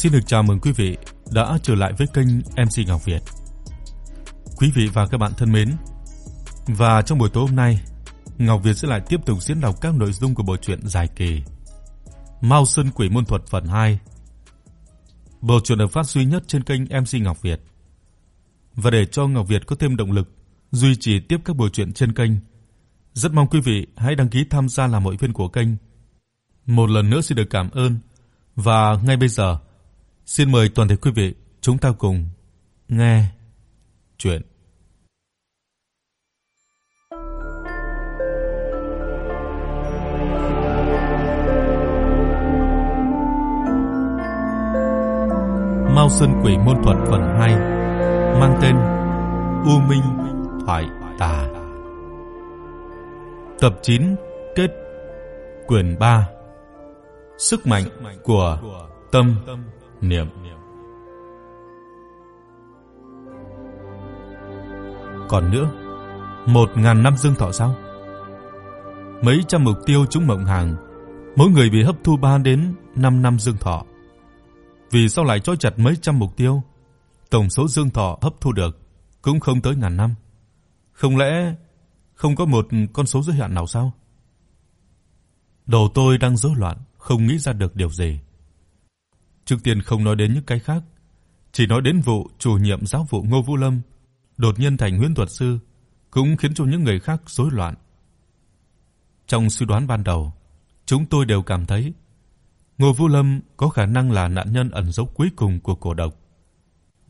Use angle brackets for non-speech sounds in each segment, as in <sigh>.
Xin được chào mừng quý vị đã trở lại với kênh MC Ngọc Việt. Quý vị và các bạn thân mến, và trong buổi tối hôm nay, Ngọc Việt sẽ lại tiếp tục diễn đọc các nội dung của bộ truyện dài kỳ Mao Sơn Quỷ Môn Thuật phần 2. Bộ truyện được phát duy nhất trên kênh MC Ngọc Việt. Và để cho Ngọc Việt có thêm động lực duy trì tiếp các bộ truyện trên kênh, rất mong quý vị hãy đăng ký tham gia làm hội viên của kênh. Một lần nữa xin được cảm ơn và ngay bây giờ xin mời toàn thể quý vị chúng ta cùng nghe truyện Mao Sơn Quỷ môn thuật phần 2 mang tên U Minh Thoại Tà. Tập 9 kết quyển 3. Sức mạnh của tâm niệm. Còn nữa, một ngàn năm dương thọ sao? Mấy trăm mục tiêu chúng mộng hàng, mỗi người bị hấp thu 3 đến 5 năm dương thọ vì sao lại trói chặt mấy trăm mục tiêu? Tổng số dương thọ hấp thu được cũng không tới ngàn năm. Không lẽ không có một con số giới hạn nào sao? Đầu tôi đang rối loạn, không nghĩ ra được điều gì. Trước tiên không nói đến những cái khác, chỉ nói đến vụ chủ nhiệm giáo vụ Ngô Vũ Lâm đột nhiên thành huyễn thuật sư cũng khiến cho những người khác rối loạn. Trong suy đoán ban đầu, chúng tôi đều cảm thấy Ngô Vũ Lâm có khả năng là nạn nhân ẩn dấu cuối cùng của cổ độc.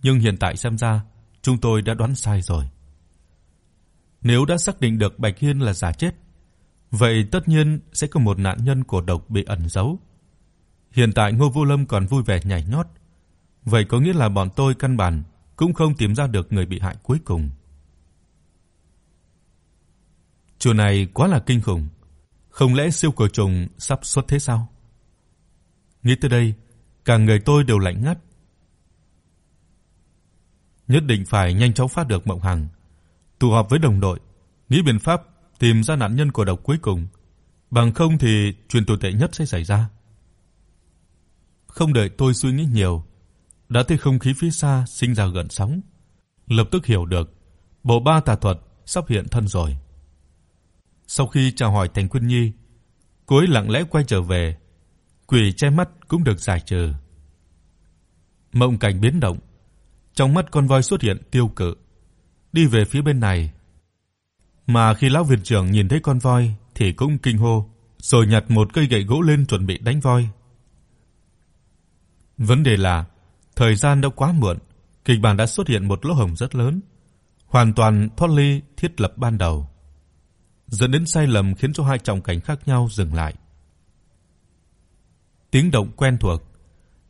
Nhưng hiện tại xem ra, chúng tôi đã đoán sai rồi. Nếu đã xác định được Bạch Hiên là giả chết, vậy tất nhiên sẽ có một nạn nhân cổ độc bị ẩn giấu. Hiện tại Ngô Vô Lâm còn vui vẻ nhảy nhót, vậy có nghĩa là bọn tôi căn bản cũng không tìm ra được người bị hại cuối cùng. Chuyện này quá là kinh khủng, không lẽ siêu cổ trùng sắp xuất thế sao? Nghĩ tới đây, cả người tôi đều lạnh ngắt. Nhất định phải nhanh chóng phát được Mộng Hằng, tụ họp với đồng đội, nghĩ biện pháp tìm ra nạn nhân của độc cuối cùng, bằng không thì chuyện tồi tệ nhất sẽ xảy ra. Không đợi tôi suy nghĩ nhiều, đã thấy không khí phía xa sinh ra gợn sóng, lập tức hiểu được, bộ ba tà thuật sắp hiện thân rồi. Sau khi chào hỏi Thành Quân Nhi, cô ấy lặng lẽ quay trở về, quỷ che mắt cũng được giải trừ. Mộng cảnh biến động, trong mắt con voi xuất hiện tiêu cự, đi về phía bên này. Mà khi lão viện trưởng nhìn thấy con voi thì cũng kinh hô, rồi nhặt một cây gậy gỗ lên chuẩn bị đánh voi. Vấn đề là thời gian đã quá muộn, kịch bản đã xuất hiện một lỗ hổng rất lớn, hoàn toàn thoát ly thiết lập ban đầu, dẫn đến sai lầm khiến cho hai trọng cảnh khác nhau dừng lại. Tiếng động quen thuộc,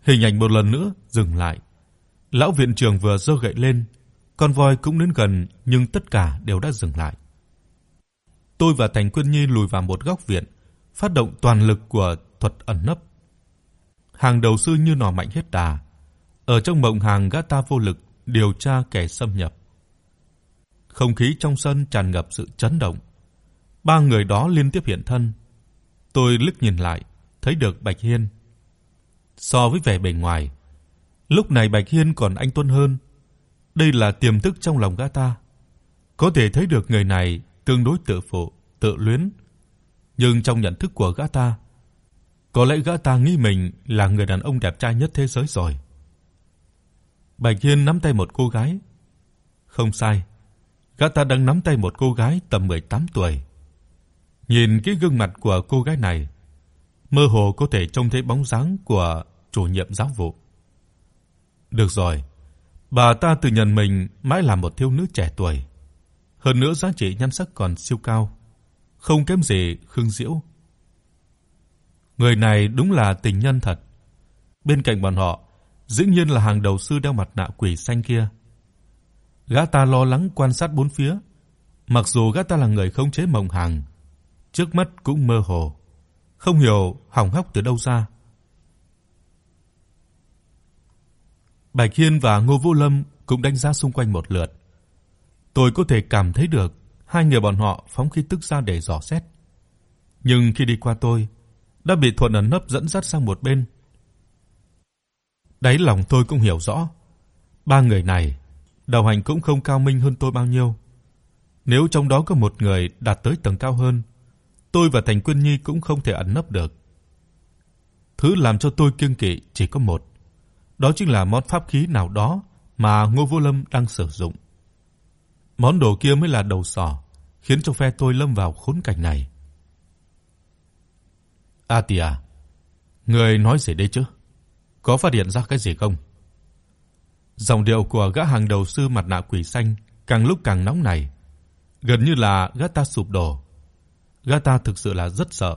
hình ảnh một lần nữa dừng lại. Lão viện trưởng vừa giơ gậy lên, con voi cũng đến gần nhưng tất cả đều đã dừng lại. Tôi và Thành Quân Nhi lùi vào một góc viện, phát động toàn lực của thuật ẩn nấp. Hàng đầu sư như nỏ mạnh hết đà, ở trong mộng hàng gã ta vô lực điều tra kẻ xâm nhập. Không khí trong sân tràn ngập sự chấn động. Ba người đó liên tiếp hiện thân. Tôi lức nhìn lại, thấy được Bạch Hiên. So với vẻ bề ngoài, lúc này Bạch Hiên còn anh tuấn hơn. Đây là tiềm thức trong lòng gã ta. Có thể thấy được người này tương đối tự phụ, tự luyến, nhưng trong nhận thức của gã ta, có lẽ gã ta nghĩ mình là người đàn ông đẹp trai nhất thế giới rồi. Bạch Hiên nắm tay một cô gái. Không sai, gã ta đang nắm tay một cô gái tầm 18 tuổi. Nhìn cái gương mặt của cô gái này, mơ hồ có thể trông thấy bóng dáng của chủ nhiệm giáo vụ. Được rồi, bà ta tự nhận mình mãi là một thiếu nữ trẻ tuổi, hơn nữa giá trị nhan sắc còn siêu cao, không kém gì Khương Diễu. Người này đúng là tình nhân thật. Bên cạnh bọn họ, dĩ nhiên là hàng đầu sư đeo mặt nạ quỷ xanh kia. Gã ta lo lắng quan sát bốn phía, mặc dù gã ta là người không chế mộng hàng, trước mắt cũng mơ hồ không hiểu hỏng hóc từ đâu ra. Bạch Hiên và Ngô Vũ Lâm cũng đánh giá xung quanh một lượt. Tôi có thể cảm thấy được hai người bọn họ phóng khí tức ra để dò xét. Nhưng khi đi qua tôi, đã bị Thuận ẩn nấp dẫn dắt sang một bên. Đáy lòng tôi cũng hiểu rõ, ba người này đầu hành cũng không cao minh hơn tôi bao nhiêu. Nếu trong đó có một người đạt tới tầng cao hơn, tôi và Thành Quân Nhi cũng không thể ẩn nấp được. Thứ làm cho tôi kiêng kỵ chỉ có một, đó chính là món pháp khí nào đó mà Ngô Vô Lâm đang sử dụng. Món đồ kia mới là đầu sỏ, khiến cho phe tôi lâm vào khốn cảnh này. À, A tia, người nói gì đây chứ? Có phát hiện ra cái gì không? Giọng điệu của gã hàng đầu sư mặt nạ quỷ xanh càng lúc càng nóng nảy, gần như là gã ta sụp đổ. Gã ta thực sự là rất sợ.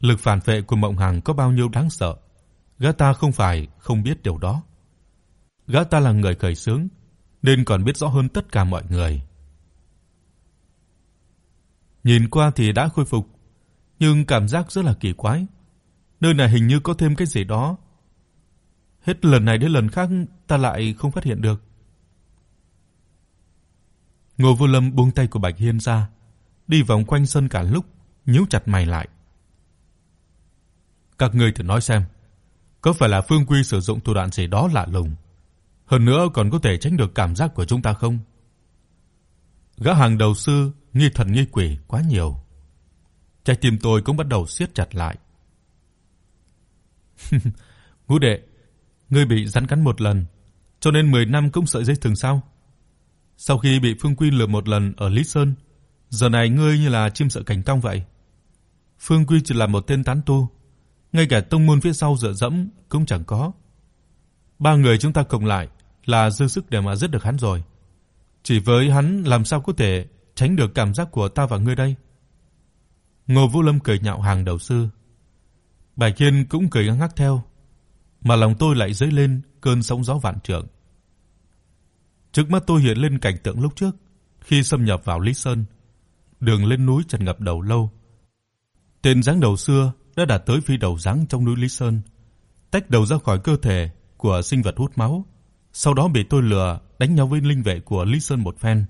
Lực phản vệ của Mộng Hằng có bao nhiêu đáng sợ, gã ta không phải không biết điều đó. Gã ta là người khởi xướng, nên còn biết rõ hơn tất cả mọi người. Nhìn qua thì đã khôi phục, nhưng cảm giác rất là kỳ quái. Nơi này hình như có thêm cái gì đó. Hết lần này đến lần khác ta lại không phát hiện được. Ngô Vô Lâm buông tay của Bạch Hiên ra, đi vòng quanh sân cả lúc, nhíu chặt mày lại. Các ngươi thử nói xem, có phải là Phương Quy sử dụng thủ đoạn gì đó lạ lùng, hơn nữa còn có thể tránh được cảm giác của chúng ta không? Gã hàng đầu sư nghi thần nghi quỷ quá nhiều. Trái tim tôi cũng bắt đầu siết chặt lại. <laughs> Ngũ đệ, ngươi bị rắn cắn một lần, cho nên 10 năm cũng sợi dây thừng sao? Sau khi bị Phương Quy lừa một lần ở Lý Sơn, giờ này ngươi như là chim sợ cành cong vậy. Phương Quy chỉ là một tên tán tu, ngay cả tông môn phía sau dựa dẫm cũng chẳng có. Ba người chúng ta cộng lại là dư sức để mà giết được hắn rồi. Chỉ với hắn làm sao có thể tránh được cảm giác của ta và ngươi đây? Ngô Vũ Lâm cười nhạo hàng đầu sư. Bài Kiên cũng cười ngắc ngắc theo, mà lòng tôi lại dấy lên cơn sóng gió vạn trượng. Trước mắt tôi hiện lên cảnh tượng lúc trước khi xâm nhập vào Lý Sơn, đường lên núi tràn ngập đầu lâu. Tên dáng đầu xưa đã đạt tới phi đầu dáng trong núi Lý Sơn, tách đầu ra khỏi cơ thể của sinh vật hút máu, sau đó bị tôi lừa đánh nhau với linh vệ của Lý Sơn một phen.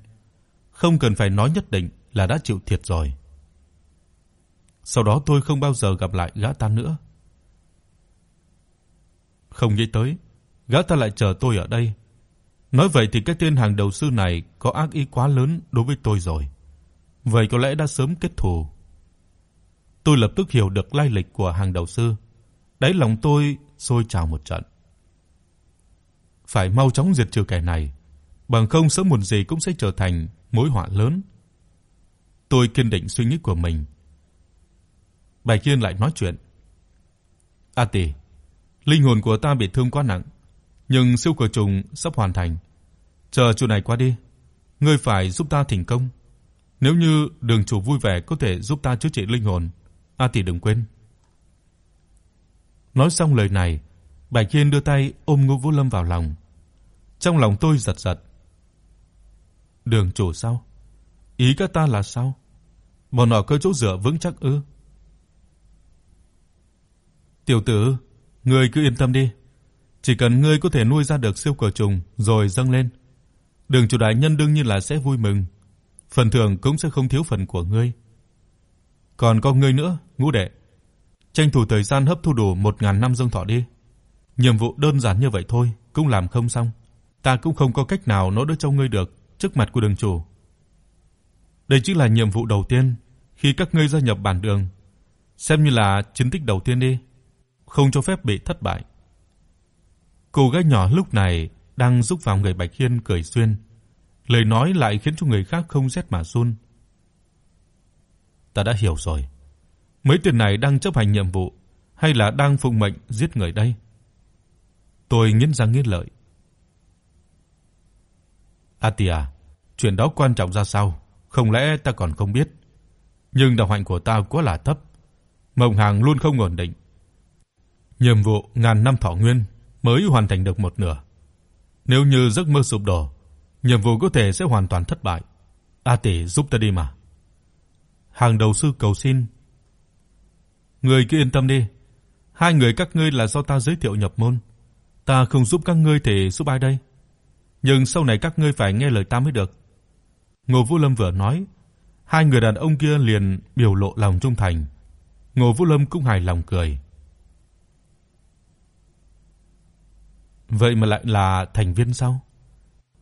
Không cần phải nói nhất định là đã chịu thiệt rồi. Sau đó tôi không bao giờ gặp lại gã ta nữa. Không nghĩ tới, gã ta lại chờ tôi ở đây. Nói vậy thì cái tên hàng đầu sư này có ác ý quá lớn đối với tôi rồi. Vậy có lẽ đã sớm kết thù. Tôi lập tức hiểu được lai lịch của hàng đầu sư. Đáy lòng tôi sôi trào một trận. Phải mau chóng diệt trừ kẻ này, bằng không sớm muộn gì cũng sẽ trở thành mối họa lớn. Tôi kiên định suy nghĩ của mình. Bài Kiên lại nói chuyện. "A Tỷ, linh hồn của ta bị thương quá nặng, nhưng siêu cửa trùng sắp hoàn thành. Chờ chủ này qua đi, ngươi phải giúp ta thành công. Nếu như Đường chủ vui vẻ có thể giúp ta chữa trị linh hồn, A Tỷ đừng quên." Nói xong lời này, Bạch Kiên đưa tay ôm Ngô Vũ Lâm vào lòng. Trong lòng tôi giật giật. Đường chủ sao? Ý các ta là sao? Bọn họ có chỗ dựa vững chắc ư? Tiểu tử, ngươi cứ yên tâm đi. Chỉ cần ngươi có thể nuôi ra được siêu cờ trùng rồi dâng lên, Đường chủ đại nhân đương nhiên là sẽ vui mừng. Phần thưởng cũng sẽ không thiếu phần của ngươi. Còn có ngươi nữa, Ngũ đệ. Tranh thủ thời gian hấp thu đủ 1000 năm dương thọ đi. Nhiệm vụ đơn giản như vậy thôi, cũng làm không xong. Ta cũng không có cách nào nói đỡ cho ngươi được trước mặt của đường chủ. Đây chính là nhiệm vụ đầu tiên khi các ngươi gia nhập bản đường, xem như là chiến tích đầu tiên đi, không cho phép bị thất bại. Cô gái nhỏ lúc này đang giúp vào người Bạch Hiên cười xuyên, lời nói lại khiến cho người khác không rét mà run. Ta đã hiểu rồi. Mấy tên này đang chấp hành nhiệm vụ hay là đang phụng mệnh giết người đây? Tôi nghiến răng nghiến lợi. Atia, chuyện đó quan trọng ra sao, không lẽ ta còn không biết? Nhưng đạo hạnh của ta quá là thấp, mộng hàng luôn không ổn định. Nhiệm vụ ngàn năm thọ nguyên mới hoàn thành được một nửa. Nếu như giấc mơ sụp đổ, nhiệm vụ có thể sẽ hoàn toàn thất bại. A tỷ giúp ta đi mà. Hàng đầu sư cầu xin. Người cứ yên tâm đi, hai người các ngươi là do ta giới thiệu nhập môn, ta không giúp các ngươi thì giúp ai đây? nhưng sau này các ngươi phải nghe lời ta mới được." Ngô Vũ Lâm vừa nói, hai người đàn ông kia liền biểu lộ lòng trung thành. Ngô Vũ Lâm cũng hài lòng cười. Vậy mà lại là thành viên sao?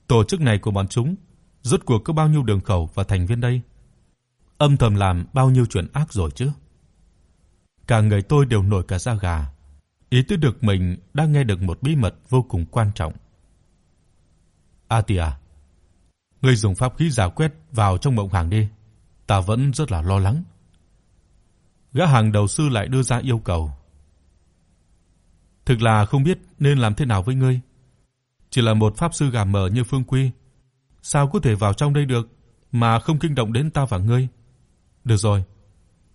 Tổ chức này của bọn chúng rốt cuộc có bao nhiêu đường khẩu và thành viên đây? Âm thầm làm bao nhiêu chuyện ác rồi chứ? Cả người tôi đều nổi cả da gà, ý thức được mình đang nghe được một bí mật vô cùng quan trọng. Atia, à, ngươi dùng pháp khí giả quét vào trong mộng hàng đi, ta vẫn rất là lo lắng. Gã hàng đầu sư lại đưa ra yêu cầu. Thực là không biết nên làm thế nào với ngươi. Chỉ là một pháp sư gà mờ như Phương Quy, sao có thể vào trong đây được mà không kinh động đến ta và ngươi? Được rồi,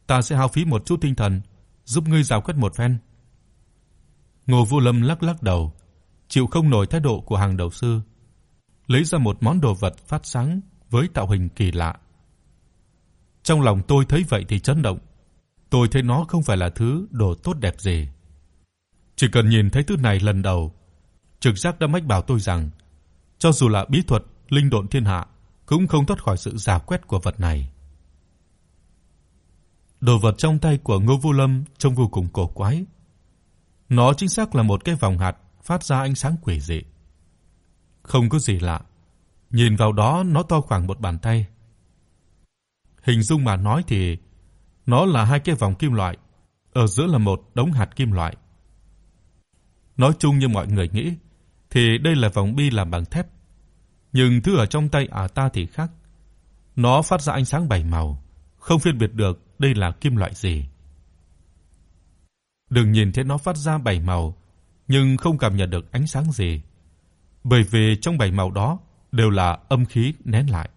ta sẽ hao phí một chút tinh thần giúp ngươi giải quyết một phen. Ngô Vũ Lâm lắc lắc đầu, chịu không nổi thái độ của hàng đầu sư, lấy ra một món đồ vật phát sáng với tạo hình kỳ lạ. Trong lòng tôi thấy vậy thì chấn động. Tôi thấy nó không phải là thứ đồ tốt đẹp gì. Chỉ cần nhìn thấy thứ này lần đầu, trực giác đã mách bảo tôi rằng cho dù là bí thuật linh độn thiên hạ cũng không thoát khỏi sự giả quét của vật này. Đồ vật trong tay của Ngô Vô Lâm trông vô cùng cổ quái. Nó chính xác là một cái vòng hạt phát ra ánh sáng quỷ dị. Không có gì lạ, nhìn vào đó nó to khoảng một bàn tay. Hình dung mà nói thì nó là hai cái vòng kim loại, ở giữa là một đống hạt kim loại. Nói chung như mọi người nghĩ thì đây là vòng bi làm bằng thép, nhưng thứ ở trong tay ả ta thì khác. Nó phát ra ánh sáng bảy màu, không phân biệt được đây là kim loại gì. Đừng nhìn thấy nó phát ra bảy màu, nhưng không cảm nhận được ánh sáng gì, bởi vì trong bảy màu đó đều là âm khí nén lại.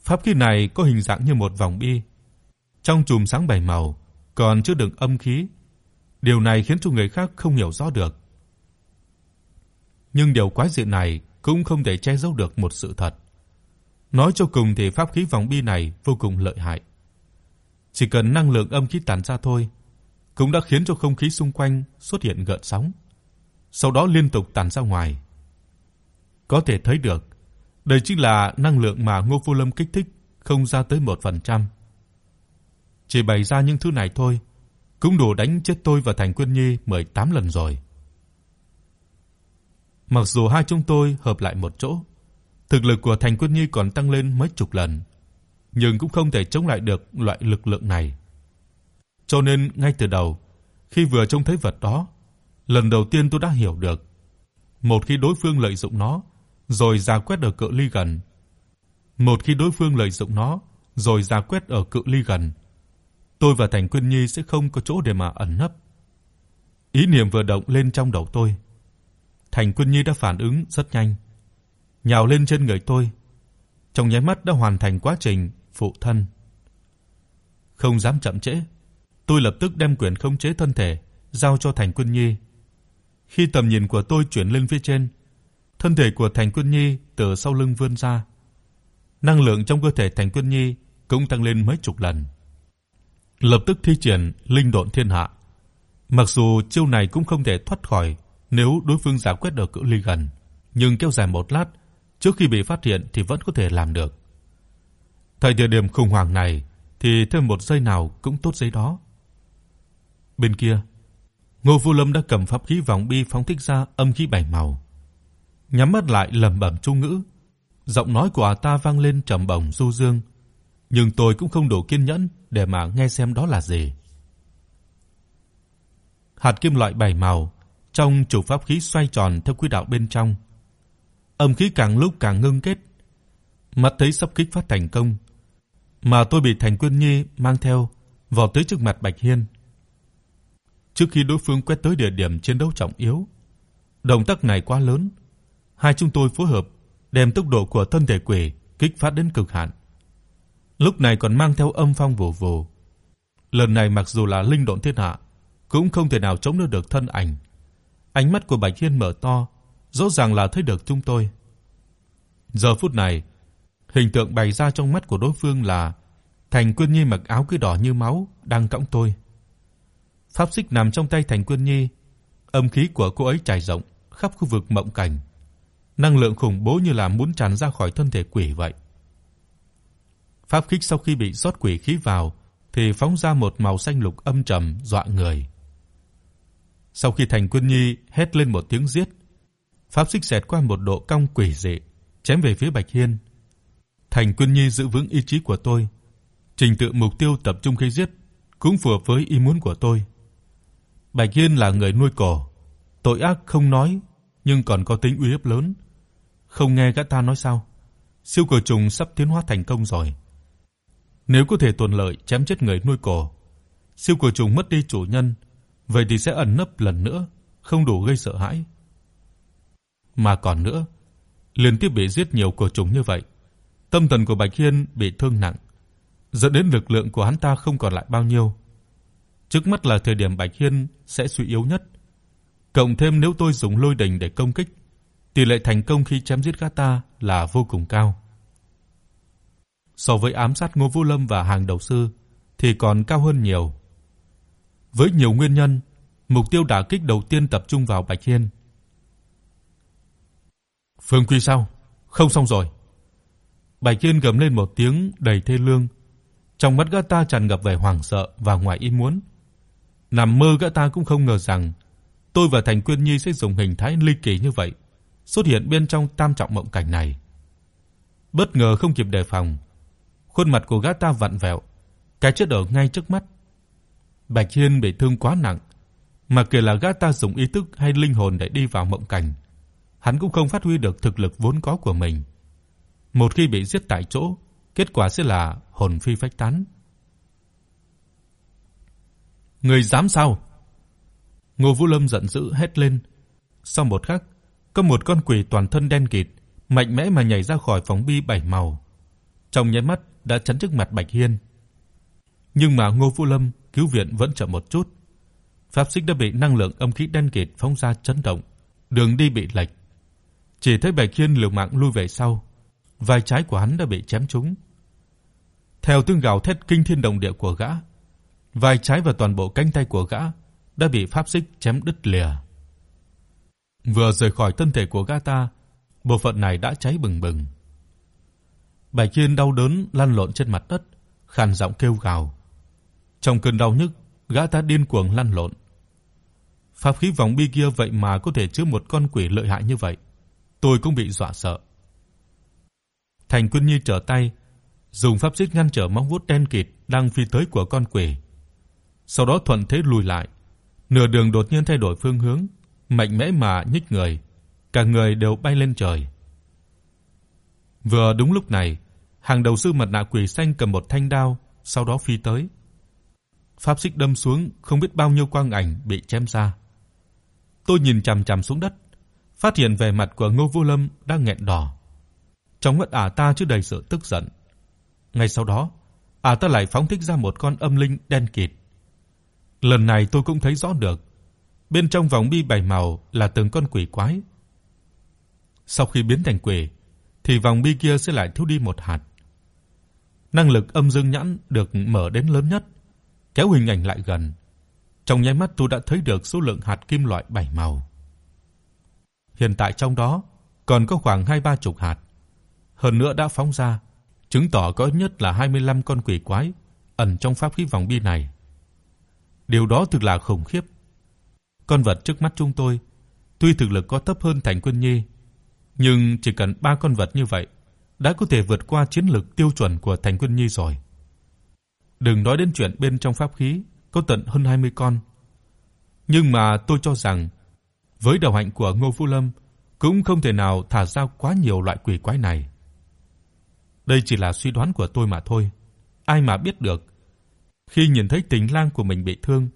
Pháp khí này có hình dạng như một vòng bi, trong chùm sáng bảy màu còn chứa đựng âm khí. Điều này khiến cho người khác không hiểu rõ được. Nhưng điều quái dị này cũng không thể che giấu được một sự thật. Nói cho cùng thì pháp khí vòng bi này vô cùng lợi hại. Chỉ cần năng lượng âm khí tản ra thôi, cũng đã khiến cho không khí xung quanh xuất hiện gợn sóng, sau đó liên tục tản ra ngoài. Có thể thấy được, đây chính là năng lượng mà Ngô Vô Lâm kích thích không ra tới 1%. Chỉ bày ra những thứ này thôi, cũng đủ đánh chết tôi và Thành Quân Nhi 18 lần rồi. Mặc dù hai chúng tôi hợp lại một chỗ, thực lực của Thành Quân Nhi còn tăng lên mấy chục lần, nhưng cũng không thể chống lại được loại lực lượng này. Cho nên ngay từ đầu, khi vừa trông thấy vật đó, lần đầu tiên tôi đã hiểu được, một khi đối phương lợi dụng nó, rồi ra quét ở cự ly gần, một khi đối phương lợi dụng nó, rồi ra quét ở cự ly gần, tôi và Thành Quyên Nhi sẽ không có chỗ để mà ẩn nấp. Ý niệm vừa động lên trong đầu tôi. Thành Quyên Nhi đã phản ứng rất nhanh, nhào lên trên người tôi, trong nháy mắt đã hoàn thành quá trình phụ thân. Không dám chậm trễ, tôi lập tức đem quyền khống chế thân thể giao cho Thành Quân Nhi. Khi tầm nhìn của tôi chuyển lên phía trên, thân thể của Thành Quân Nhi từ sau lưng vươn ra. Năng lượng trong cơ thể Thành Quân Nhi cũng tăng lên mấy chục lần. Lập tức thi triển linh độn thiên hạ. Mặc dù chiêu này cũng không thể thoát khỏi nếu đối phương giải quét được cự ly gần, nhưng kéo dài một lát trước khi bị phát hiện thì vẫn có thể làm được. Thời địa điểm khủng hoảng này thì thêm một giây nào cũng tốt giấy đó. Bên kia, Ngô Vũ Lâm đã cầm pháp khí vòng bi phóng thích ra âm khí bảy màu. Nhắm mắt lại lẩm bẩm chú ngữ, giọng nói của ta vang lên trầm bổng du dương, nhưng tôi cũng không đủ kiên nhẫn để mà nghe xem đó là gì. Hạt kim loại bảy màu trong trụ pháp khí xoay tròn theo quỹ đạo bên trong. Âm khí càng lúc càng ngưng kết. Mắt thấy sắp kích phát thành công, mà tôi bị Thành Quân Nhi mang theo vào tới trước mặt Bạch Hiên. Trước khi đối phương quét tới địa điểm chiến đấu trọng yếu, động tác này quá lớn, hai chúng tôi phối hợp đem tốc độ của thân thể quỷ kích phát đến cực hạn. Lúc này còn mang theo âm phong vù vù. Lần này mặc dù là linh độn thiên hạ, cũng không thể nào chống đỡ được thân ảnh. Ánh mắt của Bạch Hiên mở to, rõ ràng là thấy được chúng tôi. Giờ phút này, Hình tượng bày ra trong mắt của đối phương là Thành Quân Nhi mặc áo cưới đỏ như máu đang cõng tôi. Pháp xích nằm trong tay Thành Quân Nhi, âm khí của cô ấy trải rộng khắp khu vực mộng cảnh. Năng lượng khủng bố như là muốn tràn ra khỏi thân thể quỷ vậy. Pháp khí sau khi bị rót quỷ khí vào thì phóng ra một màu xanh lục âm trầm dọa người. Sau khi Thành Quân Nhi hét lên một tiếng giết, pháp xích xẹt qua một độ cong quỷ dị, chém về phía Bạch Hiên. Thành Quân Nhi giữ vững ý chí của tôi, trình tự mục tiêu tập trung khi giết cũng phù hợp với ý muốn của tôi. Bạch Hiên là người nuôi cỏ, tội ác không nói nhưng còn có tính uy hiếp lớn. Không nghe gã ta nói sao? Siêu cổ trùng sắp tiến hóa thành công rồi. Nếu có thể tuần lợi chém chết người nuôi cổ, siêu cổ trùng mất đi chủ nhân, vậy thì sẽ ẩn nấp lần nữa, không đủ gây sợ hãi. Mà còn nữa, liên tiếp bị giết nhiều cổ trùng như vậy, tâm thần của Bạch Hiên bị thương nặng, dẫn đến lực lượng của hắn ta không còn lại bao nhiêu. Trước mắt là thời điểm Bạch Hiên sẽ suy yếu nhất. Cộng thêm nếu tôi dùng lôi đình để công kích, tỷ lệ thành công khi chém giết gã ta là vô cùng cao. So với ám sát Ngô Vũ Lâm và hàng đầu sư thì còn cao hơn nhiều. Với nhiều nguyên nhân, mục tiêu đả kích đầu tiên tập trung vào Bạch Hiên. Phương Quy sao? Không xong rồi. Bạch Hiên gầm lên một tiếng đầy thê lương. Trong mắt gã ta tràn ngập vẻ hoảng sợ và ngoài ý muốn. Nằm mơ gã ta cũng không ngờ rằng tôi và Thành Quyên Nhi sẽ dùng hình thái ly kỳ như vậy, xuất hiện bên trong tam trọng mộng cảnh này. Bất ngờ không kịp đề phòng, khuôn mặt của gã ta vặn vẹo, cái chết ở ngay trước mắt. Bạch Hiên bị thương quá nặng, mà kể là gã ta dùng ý thức hay linh hồn để đi vào mộng cảnh, hắn cũng không phát huy được thực lực vốn có của mình. Một khi bị giết tại chỗ, kết quả sẽ là hồn phi phách tán. Người dám sao? Ngô Vũ Lâm giận dữ hét lên. Sau một khắc, có một con quỷ toàn thân đen kịt, mạnh mẽ mà nhảy ra khỏi phòng bi bảy màu. Trong nháy mắt đã chắn trước mặt Bạch Hiên. Nhưng mà Ngô Vũ Lâm cứu viện vẫn chậm một chút. Pháp xích đã bị năng lượng âm khí đen kịt phóng ra chấn động, đường đi bị lệch. Chỉ thấy Bạch Hiên liều mạng lui về sau, vai trái của hắn đã bị chém trúng. Theo tiếng gào thét kinh thiên động địa của gã, vai trái và toàn bộ cánh tay của gã đã bị pháp xích chém đứt lìa. Vừa rời khỏi thân thể của gã ta, bộ phận này đã cháy bừng bừng. Bạch Kiên đau đớn lăn lộn trên mặt đất, khàn giọng kêu gào. Trong cơn đau nhức, gã ta điên cuồng lăn lộn. Pháp khí vòng bi kia vậy mà có thể chứa một con quỷ lợi hại như vậy, tôi cũng bị dọa sợ. Thành Quân Nhi trở tay, dùng pháp xích ngăn trở móng vuốt đen kịt đang phi tới của con quỷ. Sau đó thuận thế lùi lại, nửa đường đột nhiên thay đổi phương hướng, mạnh mẽ mà nhích người, cả người đều bay lên trời. Vừa đúng lúc này, hàng đầu sư mặt nạ quỷ xanh cầm một thanh đao, sau đó phi tới. Pháp xích đâm xuống, không biết bao nhiêu quang ảnh bị chém ra. Tôi nhìn chằm chằm xuống đất, phát hiện vẻ mặt của Ngô Vô Lâm đang nghẹn đỏ. Trong mắt ả ta chứa đầy sự tức giận. Ngay sau đó, ả ta lại phóng thích ra một con âm linh đen kịt. Lần này tôi cũng thấy rõ được, bên trong vòng bi bảy màu là từng con quỷ quái. Sau khi biến thành quỷ, thì vòng bi kia sẽ lại thiếu đi một hạt. Năng lực âm dương nhãn được mở đến lớn nhất, kéo hình ảnh lại gần. Trong nháy mắt tôi đã thấy được số lượng hạt kim loại bảy màu. Hiện tại trong đó còn có khoảng 2-3 chục hạt. Hơn nữa đã phóng ra, chứng tỏ có ít nhất là 25 con quỷ quái ẩn trong pháp khí vòng bi này. Điều đó thực là khủng khiếp. Con vật trước mắt chúng tôi, tuy thực lực có thấp hơn Thành Quân Nhi, nhưng chỉ cần ba con vật như vậy đã có thể vượt qua chiến lực tiêu chuẩn của Thành Quân Nhi rồi. Đừng nói đến chuyện bên trong pháp khí có tận hơn 20 con. Nhưng mà tôi cho rằng với đạo hạnh của Ngô Vũ Lâm cũng không thể nào thả ra quá nhiều loại quỷ quái này. Đây chỉ là suy đoán của tôi mà thôi, ai mà biết được. Khi nhìn thấy tình lang của mình bị thương,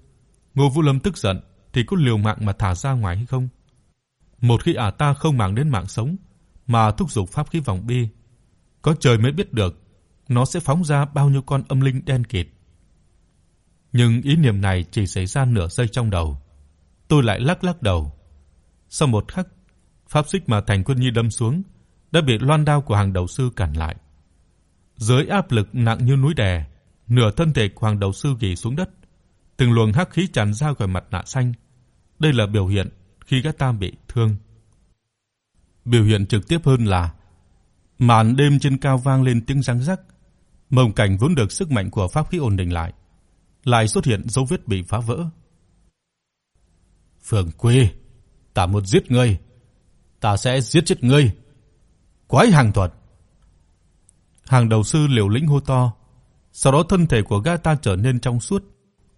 Ngô Vũ Lâm tức giận thì có liều mạng mà thả ra ngoài hay không? Một khi ả ta không màng đến mạng sống mà thúc giục pháp khí vòng bi, có trời mới biết được nó sẽ phóng ra bao nhiêu con âm linh đen kịt. Nhưng ý niệm này chỉ xảy ra nửa giây trong đầu. Tôi lại lắc lắc đầu. Sau một khắc, pháp xích mà Thành Quân Nhi đâm xuống đã bị loan đao của hàng đầu sư cản lại. Dưới áp lực nặng như núi đè, nửa thân thể của hàng đầu sư gỉ xuống đất, từng luồng hắc khí tràn ra khỏi mặt nạ xanh. Đây là biểu hiện khi gã ta bị thương. Biểu hiện trực tiếp hơn là màn đêm trên cao vang lên tiếng răng rắc, mộng cảnh vốn được sức mạnh của pháp khí ổn định lại, lại xuất hiện dấu vết bị phá vỡ. Phượng Quê, ta muốn giết ngươi. ta sẽ giết chết ngươi. Quái hàng thuật. Hàng đầu sư liều lĩnh hô to, sau đó thân thể của gã ta trở nên trong suốt,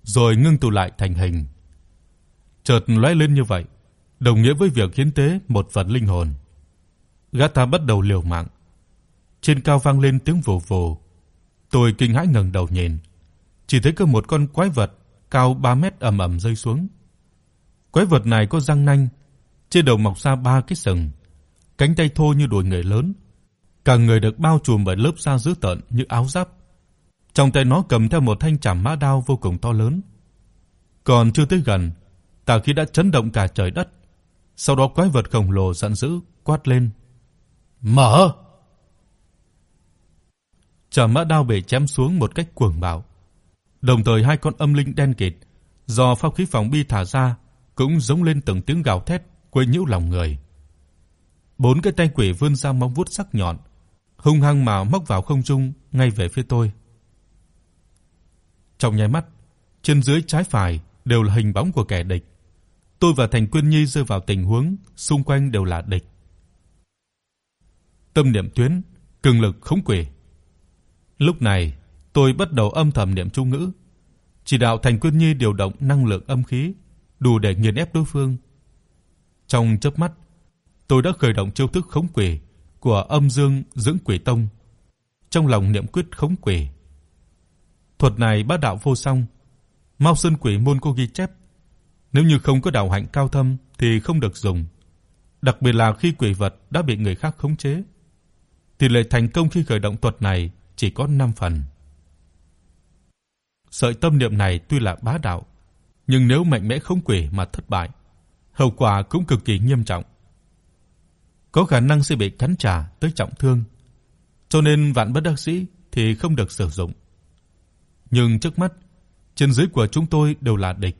rồi ngưng tụ lại thành hình. Chợt lóe lên như vậy, đồng nghĩa với việc hiến tế một phần linh hồn. Gã ta bắt đầu liều mạng. Trên cao vang lên tiếng vù vù. Tôi kinh hãi ngẩng đầu nhìn, chỉ thấy có một con quái vật cao 3 mét ầm ầm rơi xuống. Quái vật này có răng nanh, trên đầu mọc ra ba cái sừng, cánh tay thô như đùi người lớn, cả người được bao trùm bởi lớp da dữ tợn như áo giáp. Trong tay nó cầm theo một thanh chảm mã đao vô cùng to lớn. Còn chưa tới gần, tà khí đã chấn động cả trời đất. Sau đó quái vật khổng lồ giận dữ quát lên: "Mở!" Chảm mã đao bể chém xuống một cách cuồng bạo. Đồng thời hai con âm linh đen kịt do pháp khí phòng bi thả ra cũng giống lên từng tiếng gào thét quấy nhiễu lòng người. Bốn cái tay quỷ vươn ra móng vuốt sắc nhọn, hung hăng mà móc vào không trung ngay về phía tôi. Trong nháy mắt, trên dưới trái phải đều là hình bóng của kẻ địch. Tôi và Thành Quyên Nhi rơi vào tình huống xung quanh đều là địch. Tâm niệm tuyến, cường lực khống quỷ. Lúc này, tôi bắt đầu âm thầm niệm chú ngữ, chỉ đạo Thành Quyên Nhi điều động năng lượng âm khí đủ để nghiền ép đối phương. Trong chớp mắt, tôi đã khởi động chiêu thức khống quỷ của Âm Dương Dưỡng Quỷ Tông. Trong lòng niệm quyết khống quỷ. Thuật này bá đạo vô song, Mao Sơn Quỷ môn có ghi chép, nếu như không có đạo hạnh cao thâm thì không được dùng, đặc biệt là khi quỷ vật đã bị người khác khống chế. Tỷ lệ thành công khi khởi động thuật này chỉ có 5 phần. Sợi tâm niệm này tuy là bá đạo, nhưng nếu mạnh mẽ khống quỷ mà thất bại, hậu quả cũng cực kỳ nghiêm trọng. Có khả năng sẽ bị cắn trả tới trọng thương, cho nên vạn bất đắc dĩ thì không được sử dụng. Nhưng trước mắt, trên dưới của chúng tôi đều là địch,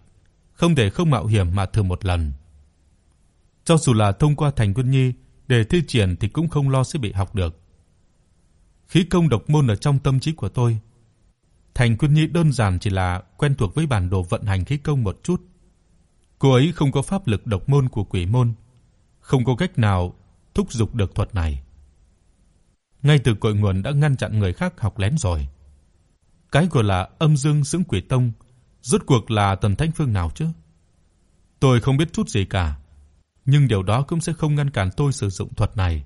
không thể không mạo hiểm mà thử một lần. Cho dù là thông qua Thành Quân Nhi để thi triển thì cũng không lo sẽ bị học được. Khí công độc môn ở trong tâm trí của tôi, Thành Quân Nhi đơn giản chỉ là quen thuộc với bản đồ vận hành khí công một chút. Cô ấy không có pháp lực độc môn của quỷ môn, không có cách nào thúc giục được thuật này. Ngay từ cội nguồn đã ngăn chặn người khác học lén rồi. Cái gọi là âm dương xứng quỷ tông, rốt cuộc là tần thanh phương nào chứ? Tôi không biết chút gì cả, nhưng điều đó cũng sẽ không ngăn cản tôi sử dụng thuật này.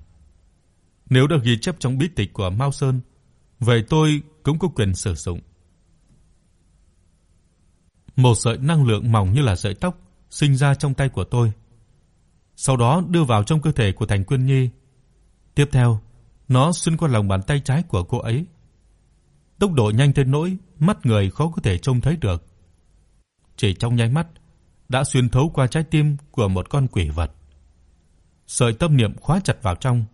Nếu được ghi chép trong bí tịch của Mao Sơn, vậy tôi cũng có quyền sử dụng. Một sợi năng lượng mỏng như là sợi tóc sinh ra trong tay của tôi. Sau đó đưa vào trong cơ thể của Thành Quyên Nhi. Tiếp theo, nó xuyên qua lòng bàn tay trái của cô ấy. Tốc độ nhanh tới nỗi mắt người khó có thể trông thấy được. Chỉ trong nháy mắt đã xuyên thấu qua trái tim của một con quỷ vật. Sợi tâm niệm khóa chặt vào trong,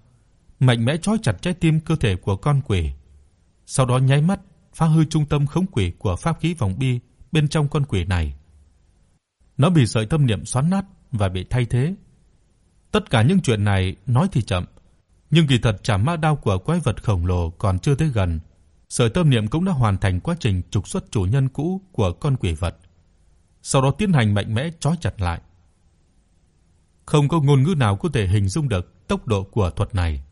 mạnh mẽ trói chặt trái tim cơ thể của con quỷ. Sau đó nháy mắt phá hư trung tâm khống quỷ của pháp khí vòng bi bên trong con quỷ này. Nó bị sợi tâm niệm xoắn nát và bị thay thế. Tất cả những chuyện này nói thì chậm, nhưng kỳ thật chảm ma đao của quái vật khổng lồ còn chưa tới gần, sợi tâm niệm cũng đã hoàn thành quá trình trục xuất chủ nhân cũ của con quỷ vật. Sau đó tiến hành mạnh mẽ trói chặt lại. Không có ngôn ngữ nào có thể hình dung được tốc độ của thuật này.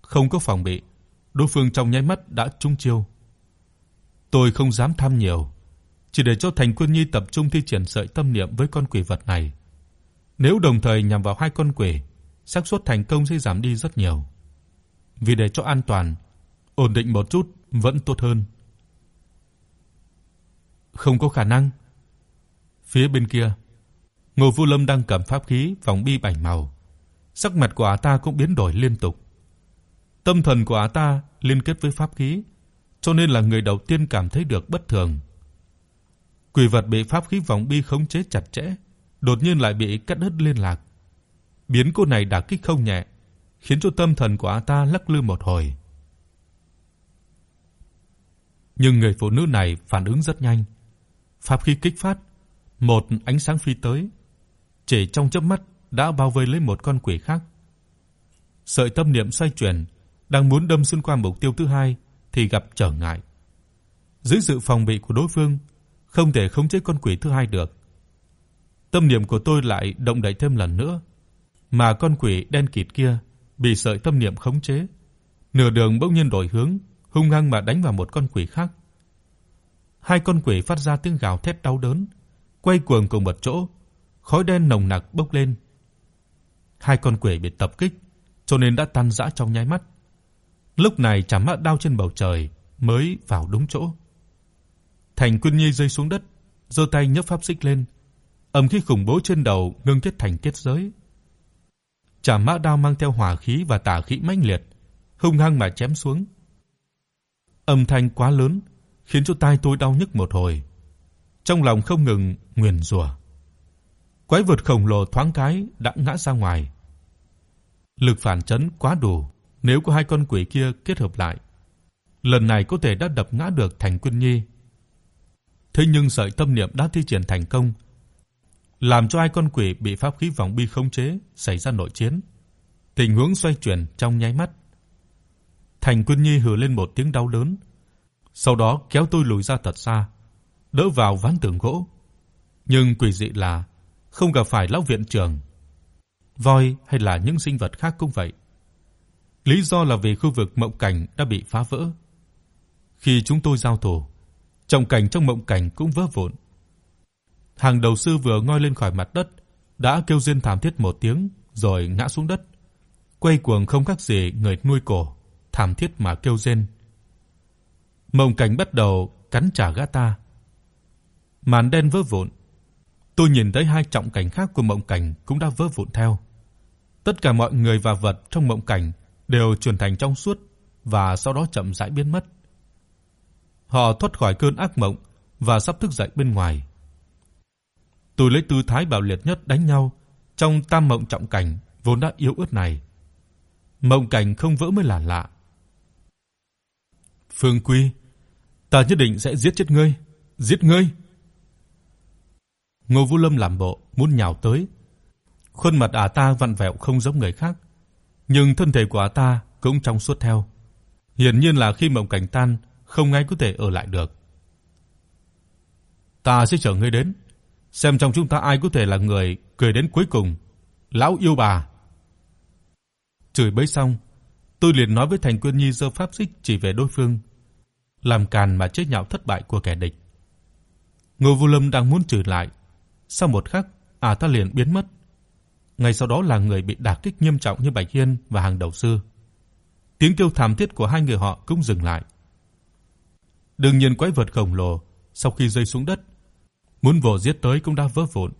Không có phòng bị, đối phương trong nháy mắt đã trúng chiêu. Tôi không dám tham nhiều, chỉ để cho Thành Quân Nhi tập trung thi triển sợi tâm niệm với con quỷ vật này. Nếu đồng thời nhằm vào hai con quỷ, xác suất thành công sẽ giảm đi rất nhiều. Vì để cho an toàn, ổn định một chút vẫn tốt hơn. Không có khả năng. Phía bên kia, Ngô Vũ Lâm đang cầm pháp khí vòng bi bảy màu. Sắc mặt của ả ta cũng biến đổi liên tục. Tâm thần của ả ta liên kết với pháp khí, cho nên là người đầu tiên cảm thấy được bất thường. Quỷ vật bị pháp khí vòng bi khống chế chặt chẽ, đột nhiên lại bị cắt đứt liên lạc. Biến cô này đả kích không nhẹ, khiến cho tâm thần của ta lắc lư một hồi. Nhưng người phụ nữ này phản ứng rất nhanh. Pháp khí kích phát, một ánh sáng phi tới, chỉ trong chớp mắt đã bao vây lấy một con quỷ khác. Sợi tâm niệm xoay chuyển, đang muốn đâm xuyên qua mục tiêu thứ hai thì gặp trở ngại. Dưới sự phòng bị của đối phương, không thể khống chế con quỷ thứ hai được. Tâm niệm của tôi lại động đậy thêm lần nữa. mà con quỷ đen kịt kia bị sợi tâm niệm khống chế, nửa đường bỗng nhiên đổi hướng, hung hăng mà đánh vào một con quỷ khác. Hai con quỷ phát ra tiếng gào thét đau đớn, quay cuồng cùng một chỗ, khói đen nồng nặc bốc lên. Hai con quỷ bị tập kích, cho nên đã tan rã trong nháy mắt. Lúc này chằm mã đao trên bầu trời mới vào đúng chỗ. Thành Quân Nhi rơi xuống đất, giơ tay nhấc pháp xích lên, âm khí khủng bố trên đầu ngưng kết thành kết giới. Chảm mã đao mang theo hỏa khí và tà khí mãnh liệt, hung hăng mà chém xuống. Âm thanh quá lớn, khiến cho tai tôi đau nhức một hồi. Trong lòng không ngừng nguyền rủa. Quái vật khổng lồ thoáng cái đã ngã ra ngoài. Lực phản chấn quá đủ, nếu có hai con quỷ kia kết hợp lại, lần này có thể đã đập ngã được Thành Quân Nhi. Thế nhưng sợi tâm niệm đã thi triển thành công, làm cho hai con quỷ bị pháp khí vòng bi khống chế, xảy ra nội chiến. Tình huống xoay chuyển trong nháy mắt. Thành Quân Nhi hừ lên một tiếng đau đớn, sau đó kéo tôi lùi ra thật xa, đỡ vào ván tường gỗ. Nhưng quỷ dị là không gặp phải lão viện trưởng. Voi hay là những sinh vật khác cũng vậy. Lý do là vì khu vực mộng cảnh đã bị phá vỡ. Khi chúng tôi giao thủ, trọng cảnh trong mộng cảnh cũng vỡ vụn. Hàng đầu sư vừa ngoi lên khỏi mặt đất, đã kêu rên thảm thiết một tiếng rồi ngã xuống đất. Quay cuồng không khác gì người nuôi cổ, thảm thiết mà kêu rên. Mộng cảnh bắt đầu cắn trả gã ta. Màn đen vỡ vụn. Tôi nhìn thấy hai trọng cảnh khác của mộng cảnh cũng đã vỡ vụn theo. Tất cả mọi người và vật trong mộng cảnh đều chuyển thành trong suốt và sau đó chậm rãi biến mất. Họ thoát khỏi cơn ác mộng và sắp thức dậy bên ngoài. Tôi lấy tư thái bạo liệt nhất đánh nhau trong tam mộng trọng cảnh vốn đã yếu ớt này. Mộng cảnh không vỡ mới là lạ. Phương Quy, ta nhất định sẽ giết chết ngươi, giết ngươi. Ngô Vũ Lâm làm bộ muốn nhào tới. Khuôn mặt ả ta vặn vẹo không giống người khác, nhưng thân thể của ả ta cũng trong suốt theo. Hiển nhiên là khi mộng cảnh tan, không ai có thể ở lại được. Ta sẽ chở ngươi đến, xem trong chúng ta ai có thể là người cười đến cuối cùng. Lão yêu bà. Chửi bới xong, tôi liền nói với Thành Quyên Nhi giơ pháp xích chỉ về đối phương, làm càn mà chế nhạo thất bại của kẻ địch. Ngô Vũ Lâm đang muốn chửi lại, sau một khắc, à ả ta liền biến mất. Ngay sau đó là người bị đả kích nghiêm trọng như Bạch Hiên và hàng đầu sư. Tiếng kêu thảm thiết của hai người họ cũng dừng lại. Đương nhiên quái vật khổng lồ sau khi rơi xuống đất, muốn vồ giết tới cũng đã vỡ vụn.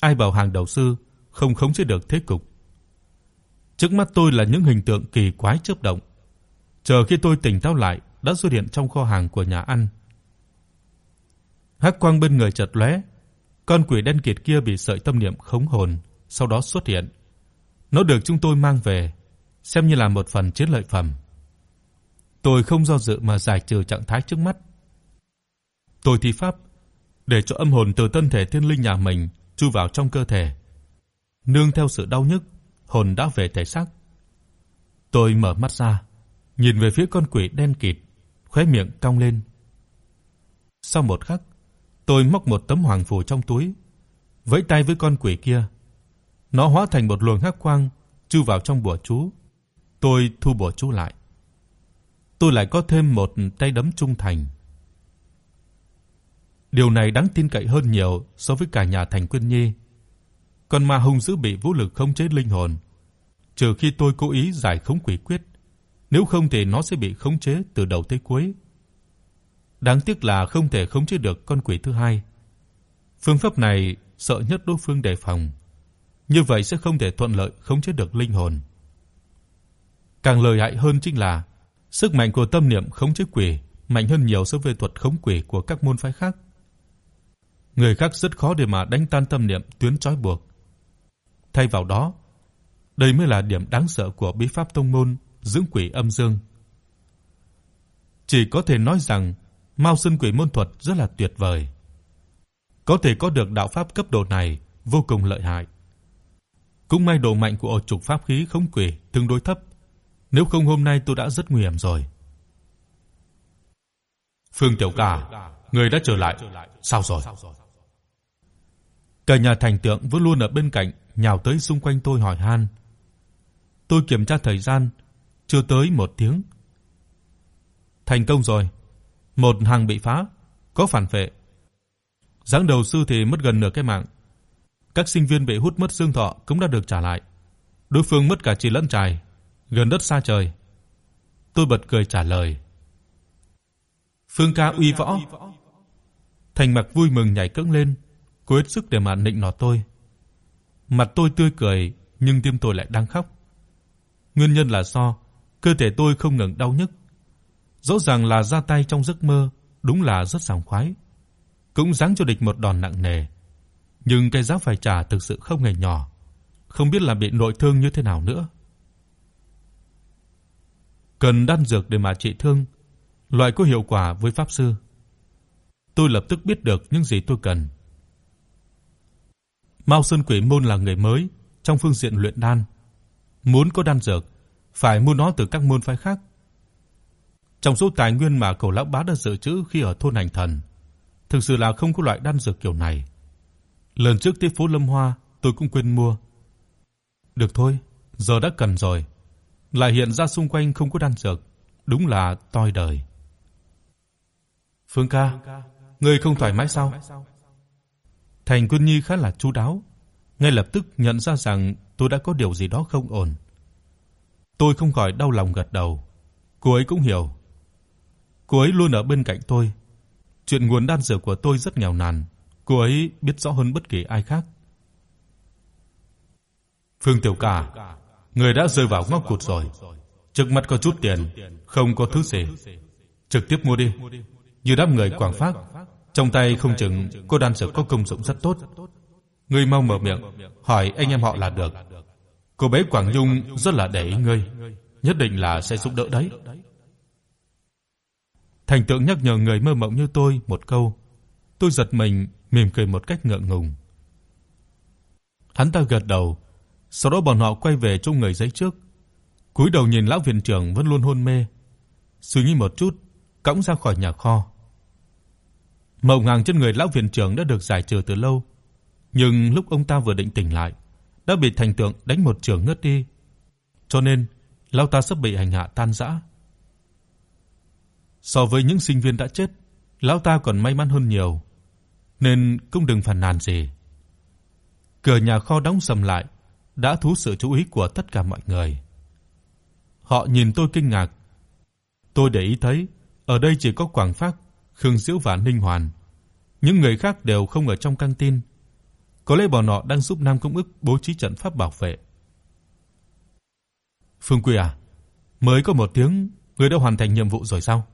Ai bảo hàng đầu sư không khống chế được thế cục. Trước mắt tôi là những hình tượng kỳ quái chớp động. Chờ khi tôi tỉnh táo lại, đã xuất hiện trong kho hàng của nhà ăn. Hắc quang bên người chợt lóe, con quỷ đen kiệt kia bị sợi tâm niệm khống hồn, sau đó xuất hiện. Nó được chúng tôi mang về, xem như là một phần chiến lợi phẩm. Tôi không do dự mà giải trừ trạng thái trước mắt. Tôi thi pháp để cho âm hồn từ thân thể thiên linh nhà mình chui vào trong cơ thể. Nương theo sự đau nhức, hồn đã về thể xác. Tôi mở mắt ra, nhìn về phía con quỷ đen kịt, khóe miệng cong lên. Sau một khắc, tôi móc một tấm hoàng phù trong túi, vẫy tay với con quỷ kia. Nó hóa thành một luồng hắc quang chui vào trong bùa chú. Tôi thu bùa chú lại. Tôi lại có thêm một tay đấm trung thành. Điều này đáng tin cậy hơn nhiều so với cả nhà Thành Quyên Nhi. con ma hung dữ bị vũ lực khống chế linh hồn, trừ khi tôi cố ý giải khống quỷ quyết, nếu không thì nó sẽ bị khống chế từ đầu tới cuối. Đáng tiếc là không thể khống chế được con quỷ thứ hai. Phương pháp này sợ nhất đối phương đề phòng, như vậy sẽ không thể thuận lợi khống chế được linh hồn. Càng lợi hại hơn chính là sức mạnh của tâm niệm khống chế quỷ mạnh hơn nhiều so với thuật khống quỷ của các môn phái khác. Người khác rất khó để mà đánh tan tâm niệm tuyến trói buộc. Thay vào đó, đây mới là điểm đáng sợ của bí pháp tông môn dưỡng quỷ âm dương. Chỉ có thể nói rằng Mao Sơn Quỷ môn thuật rất là tuyệt vời. Có thể có được đạo pháp cấp độ này vô cùng lợi hại. Cũng may độ mạnh của ổ trục pháp khí khống quỷ tương đối thấp, nếu không hôm nay tôi đã rất nguy hiểm rồi. Phương Tiểu Ca, người đã trở lại, sao rồi? Cả nhà Thành Tượng vẫn luôn ở bên cạnh, nhào tới xung quanh tôi hỏi han. Tôi kiểm tra thời gian, chưa tới 1 tiếng. Thành công rồi. Một hàng bị phá, có phản vệ. Giáng đầu sư thì mất gần nửa cái mạng. Các sinh viên bị hút mất xương thọ cũng đã được trả lại. Đối phương mất cả chi lẫn trài, gần đất xa trời. Tôi bật cười trả lời. Phương ca uy võ. Thành Mặc vui mừng nhảy cẫng lên, cố hết sức để mà nịnh nọt tôi. Mặt tôi tươi cười, nhưng tim tôi lại đang khóc. Nguyên nhân là do cơ thể tôi không ngừng đau nhức. Rõ ràng là ra tay trong giấc mơ, đúng là rất sảng khoái. Cũng giáng cho địch một đòn nặng nề, nhưng cái giá phải trả thực sự không hề nhỏ, không biết là bị nội thương như thế nào nữa. Cần đan dược để mà trị thương, loại có hiệu quả với pháp sư. Tôi lập tức biết được những gì tôi cần. Mao Sơn Quỷ môn là người mới trong phương diện luyện đan. Muốn có đan dược, phải mua nó từ các môn phái khác. Trong số tài nguyên mà Cổ lão bá đã dự trữ khi ở thôn Hành Thần, thực sự là không có loại đan dược kiểu này. Lần trước tới phố Lâm Hoa, tôi cũng quên mua. Được thôi, giờ đã cần rồi. Lại hiện ra xung quanh không có đan dược, đúng là toi đời. Phương ca, ngươi không thoải mái sao? Thành Quân Nhi khá là chu đáo, ngay lập tức nhận ra rằng tôi đã có điều gì đó không ổn. Tôi không khỏi đau lòng gật đầu. Cô ấy cũng hiểu. Cô ấy luôn ở bên cạnh tôi. Chuyện nguồn đan dược của tôi rất nghèo nàn, cô ấy biết rõ hơn bất kỳ ai khác. Phương Tiểu Ca, người đã rơi vào ngóc cụt rồi. Trước mắt có chút tiền, không có thứ gì. Trực tiếp mua đi. Như đám người Quảng Phác, trong tay không chừng cô đan dược có công dụng rất tốt. Ngươi mau mở miệng, hỏi anh em họ là được. Cô bé Quảng Nhung rất là để ý ngươi, nhất định là sẽ giúp đỡ đấy. Thành Tượng nhắc nhở người mơ mộng như tôi một câu. Tôi giật mình, mỉm cười một cách ngượng ngùng. Hắn ta gật đầu, sau đó bọn họ quay về chỗ người giấy trước. Cúi đầu nhìn lão viện trưởng vẫn luôn hôn mê, suy nghĩ một chút, cõng ra khỏi nhà kho. Mộng hàng trên người lão viện trưởng đã được giải trừ từ lâu, nhưng lúc ông ta vừa định tỉnh lại, đã bị Thành Tượng đánh một chưởng ngất đi. Cho nên, lão ta sắp bị hành hạ tan rã. So với những sinh viên đã chết, lão ta còn may mắn hơn nhiều, nên cũng đừng phàn nàn gì. Cửa nhà kho đóng sầm lại, đã thu sự chú ý của tất cả mọi người. Họ nhìn tôi kinh ngạc. Tôi để ý thấy, ở đây chỉ có Quảng Phác, Khương Diễu và Ninh Hoàn. Những người khác đều không ở trong căng tin. Có lẽ bọn họ đang giúp Nam Công ức bố trí trận pháp bảo vệ. Phương Quy à, mới có một tiếng, ngươi đã hoàn thành nhiệm vụ rồi sao?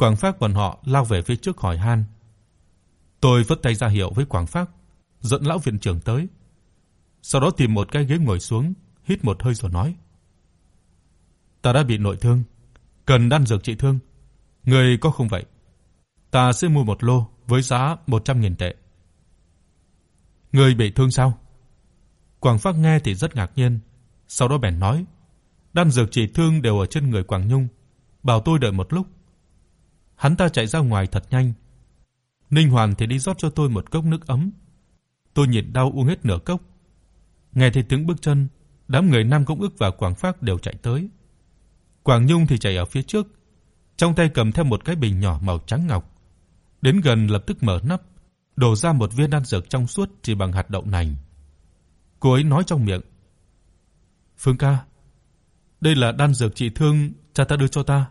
Quảng Phác bọn họ lao về phía trước hỏi han. Tôi vất tay ra hiệu với Quảng Phác, dẫn lão viện trưởng tới. Sau đó tìm một cái ghế ngồi xuống, hít một hơi rồi nói: "Ta đã bị nội thương, cần đan dược trị thương. Ngươi có không vậy? Ta sẽ mua một lô với giá 100.000 tệ." "Ngươi bị thương sao?" Quảng Phác nghe thì rất ngạc nhiên, sau đó bèn nói: "Đan dược trị thương đều ở trên người Quảng Nhung, bảo tôi đợi một lúc." Hắn ta chạy ra ngoài thật nhanh. Ninh Hoàn thì đi rót cho tôi một cốc nước ấm. Tôi nhịn đau uống hết nửa cốc. Nghe thấy tiếng bước chân, đám người Nam Công Ức và Quảng Phác đều chạy tới. Quảng Nhung thì chạy ở phía trước, trong tay cầm theo một cái bình nhỏ màu trắng ngọc. Đến gần lập tức mở nắp, đổ ra một viên đan dược trong suốt chỉ bằng hạt đậu nành. Cô ấy nói trong miệng: "Phương ca, đây là đan dược trị thương cha ta đưa cho ta,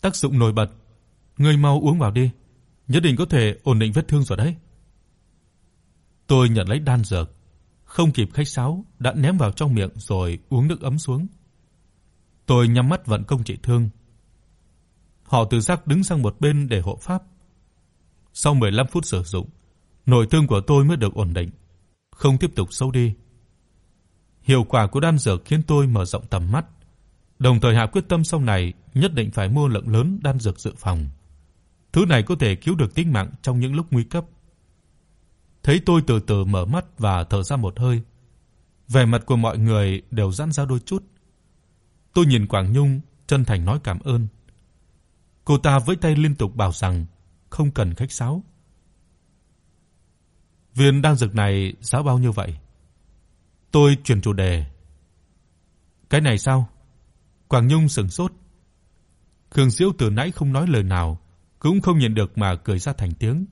tác dụng nổi bật, ngươi mau uống vào đi, nhất định có thể ổn định vết thương rồi đấy." Tôi nhận lấy đan dược, không kịp khách sáo đã ném vào trong miệng rồi uống nước ấm xuống. Tôi nhắm mắt vận công trị thương. Họ tự giác đứng sang một bên để hộ pháp. Sau 15 phút sử dụng, nội thương của tôi mới được ổn định, không tiếp tục xấu đi. Hiệu quả của đan dược khiến tôi mở rộng tầm mắt, đồng thời hạ quyết tâm sau này nhất định phải mua lượng lớn đan dược dự phòng. Thứ này có thể cứu được tính mạng trong những lúc nguy cấp. Thấy tôi từ từ mở mắt và thở ra một hơi, vẻ mặt của mọi người đều giãn ra đôi chút. Tôi nhìn Quảng Nhung, chân thành nói cảm ơn. Cô ta vẫy tay liên tục bảo rằng không cần khách sáo. Viên đan dược này giá bao nhiêu vậy? Tôi chuyển chủ đề. Cái này sao? Quảng Nhung sững sốt. Khương Diễu từ nãy không nói lời nào, cũng không nhịn được mà cười ra thành tiếng.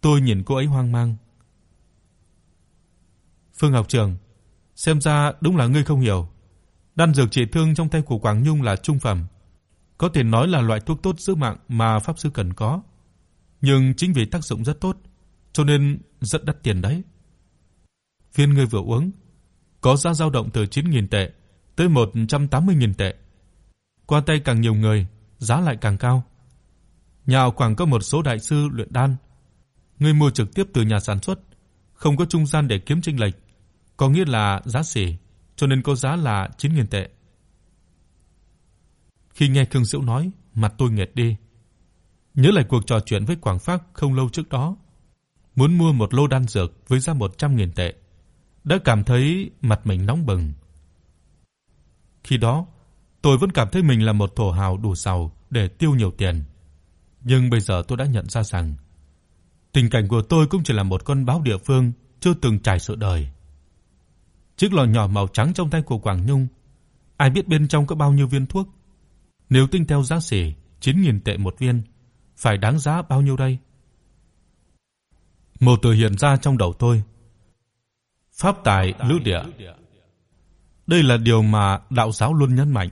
Tôi nhìn cô ấy hoang mang. Phương học trường, xem ra đúng là ngươi không hiểu. Đan dược trị thương trong tay của Quảng Nhung là trung phẩm, có thể nói là loại thuốc tốt giữ mạng mà pháp sư cần có. Nhưng chính vì tác dụng rất tốt, cho nên rất đắt tiền đấy. Viên ngươi vừa uống có giá dao động từ 9000 tệ tới 180.000 tệ. Qua tay càng nhiều người, giá lại càng cao. Nhà Quảng có một số đại sư luyện đan, người mua trực tiếp từ nhà sản xuất, không có trung gian để kiếm chênh lệch, có nghĩa là giá rẻ cho nên có giá là 9000 tệ. Khi nghe Khương Diệu nói, mặt tôi nghẹt đi. Nhớ lại cuộc trò chuyện với Quảng Phác không lâu trước đó, muốn mua một lô đan dược với giá 100.000 tệ, đã cảm thấy mặt mình nóng bừng. Khi đó, tôi vẫn cảm thấy mình là một thổ hào đủ giàu để tiêu nhiều tiền. Nhưng bây giờ tôi đã nhận ra rằng tình cảnh của tôi cũng chỉ là một con báo địa phương chưa từng trải sự đời. Chiếc lọ nhỏ màu trắng trong tay của Quảng Nhung, ai biết bên trong có bao nhiêu viên thuốc? Nếu tính theo giá xỉ 9000 tệ một viên, phải đáng giá bao nhiêu đây? Một từ hiện ra trong đầu tôi. Pháp tài lữ địa. Đây là điều mà đạo giáo luôn nhấn mạnh.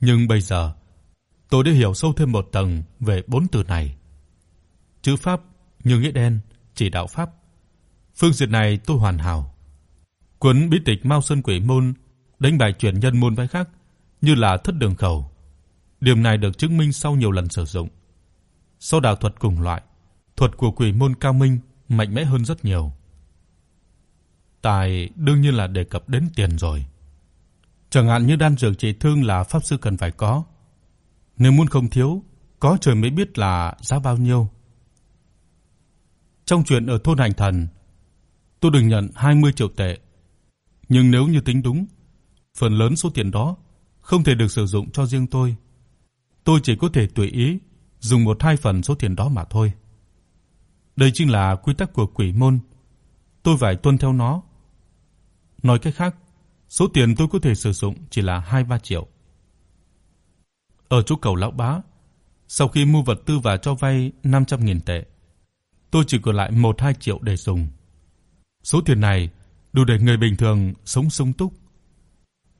Nhưng bây giờ, tôi đã hiểu sâu thêm một tầng về bốn từ này. Chữ pháp như nghĩa đen, chỉ đạo pháp. Phương diện này tôi hoàn hảo. Cuốn bí tịch Mao Sơn Quỷ môn đánh bài chuyển nhân môn phái khác như là thất đường khẩu. Điểm này được chứng minh sau nhiều lần sử dụng. Sau đạo thuật cùng loại, thuật của quỷ môn cao minh mạnh mẽ hơn rất nhiều. Tài đương nhiên là đề cập đến tiền rồi. Chẳng hạn như đan dược trị thương là pháp sư cần phải có. Nếu muốn không thiếu, có trời mới biết là giá bao nhiêu. Trong chuyện ở thôn Hành Thần, tôi được nhận 20 triệu tệ. Nhưng nếu như tính đúng, phần lớn số tiền đó không thể được sử dụng cho riêng tôi. Tôi chỉ có thể tùy ý dùng một hai phần số tiền đó mà thôi. Đây chính là quy tắc của quỷ môn, tôi phải tuân theo nó. Nói cách khác, số tiền tôi có thể sử dụng chỉ là 2-3 triệu. Ở chỗ cầu lão bá, sau khi mua vật tư và cho vay 500.000 tệ, tôi chỉ còn lại 1-2 triệu để dùng. Số tiền này đủ để người bình thường sống sung túc.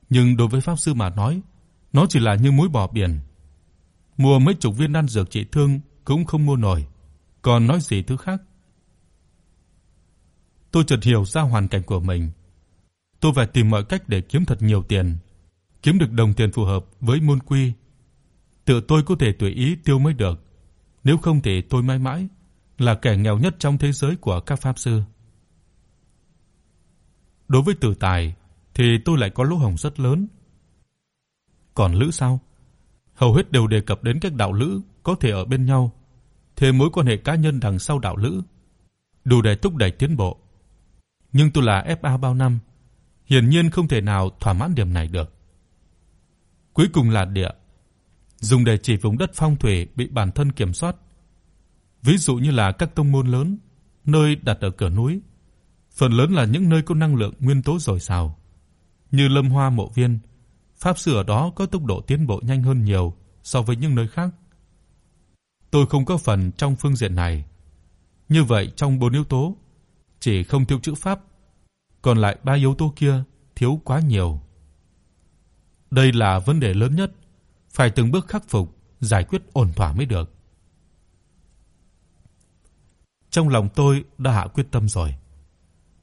Nhưng đối với pháp sư mà nói, nó chỉ là như muối bỏ biển. Mua mấy chục viên đan dược trị thương cũng không mua nổi, còn nói gì thứ khác. Tôi chợt hiểu ra hoàn cảnh của mình tôi phải tìm mọi cách để kiếm thật nhiều tiền, kiếm được đồng tiền phù hợp với môn quy. Tự tôi có thể tùy ý tiêu mới được, nếu không thì tôi mãi mãi là kẻ nghèo nhất trong thế giới của các pháp sư. Đối với Tử Tài thì tôi lại có lỗ hổng rất lớn. Còn Lữ sao? Hầu hết đều đề cập đến các đạo lữ có thể ở bên nhau, thêm mối quan hệ cá nhân đằng sau đạo lữ, đủ để thúc đẩy tiến bộ. Nhưng tôi là FA bao năm, hiển nhiên không thể nào thỏa mãn điểm này được. Cuối cùng là địa, dùng để chỉ vùng đất phong thủy bị bản thân kiểm soát. Ví dụ như là các tông môn lớn, nơi đặt ở cửa núi, phần lớn là những nơi có năng lượng nguyên tố dồi dào, như Lâm Hoa Mộ Viên, pháp sư ở đó có tốc độ tiến bộ nhanh hơn nhiều so với những nơi khác. Tôi không có phần trong phương diện này. Như vậy trong bốn yếu tố, chỉ không thiếu chữ pháp còn lại ba yếu tố kia thiếu quá nhiều. Đây là vấn đề lớn nhất, phải từng bước khắc phục, giải quyết ổn thỏa mới được. Trong lòng tôi đã hạ quyết tâm rồi,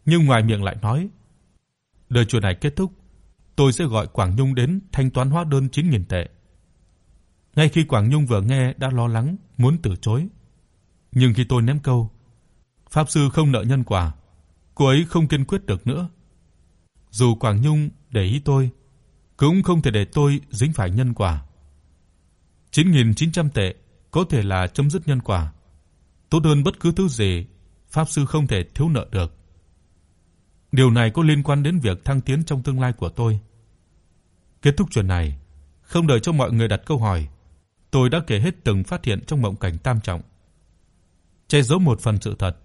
nhưng ngoài miệng lại nói, đợi chuyện này kết thúc, tôi sẽ gọi Quảng Nhung đến thanh toán hóa đơn 9000 tệ. Ngay khi Quảng Nhung vừa nghe đã lo lắng muốn từ chối, nhưng khi tôi ném câu, pháp sư không nợ nhân quả, cô ấy không kiên quyết được nữa. Dù Quảng Nhung để ý tôi, cũng không thể để tôi dính phải nhân quả. 9900 tệ có thể là chấm dứt nhân quả. Tốt hơn bất cứ thứ gì, pháp sư không thể thiếu nợ được. Điều này có liên quan đến việc thăng tiến trong tương lai của tôi. Kết thúc chuyện này, không đợi cho mọi người đặt câu hỏi, tôi đã kể hết từng phát hiện trong mộng cảnh tam trọng. Che giấu một phần sự thật,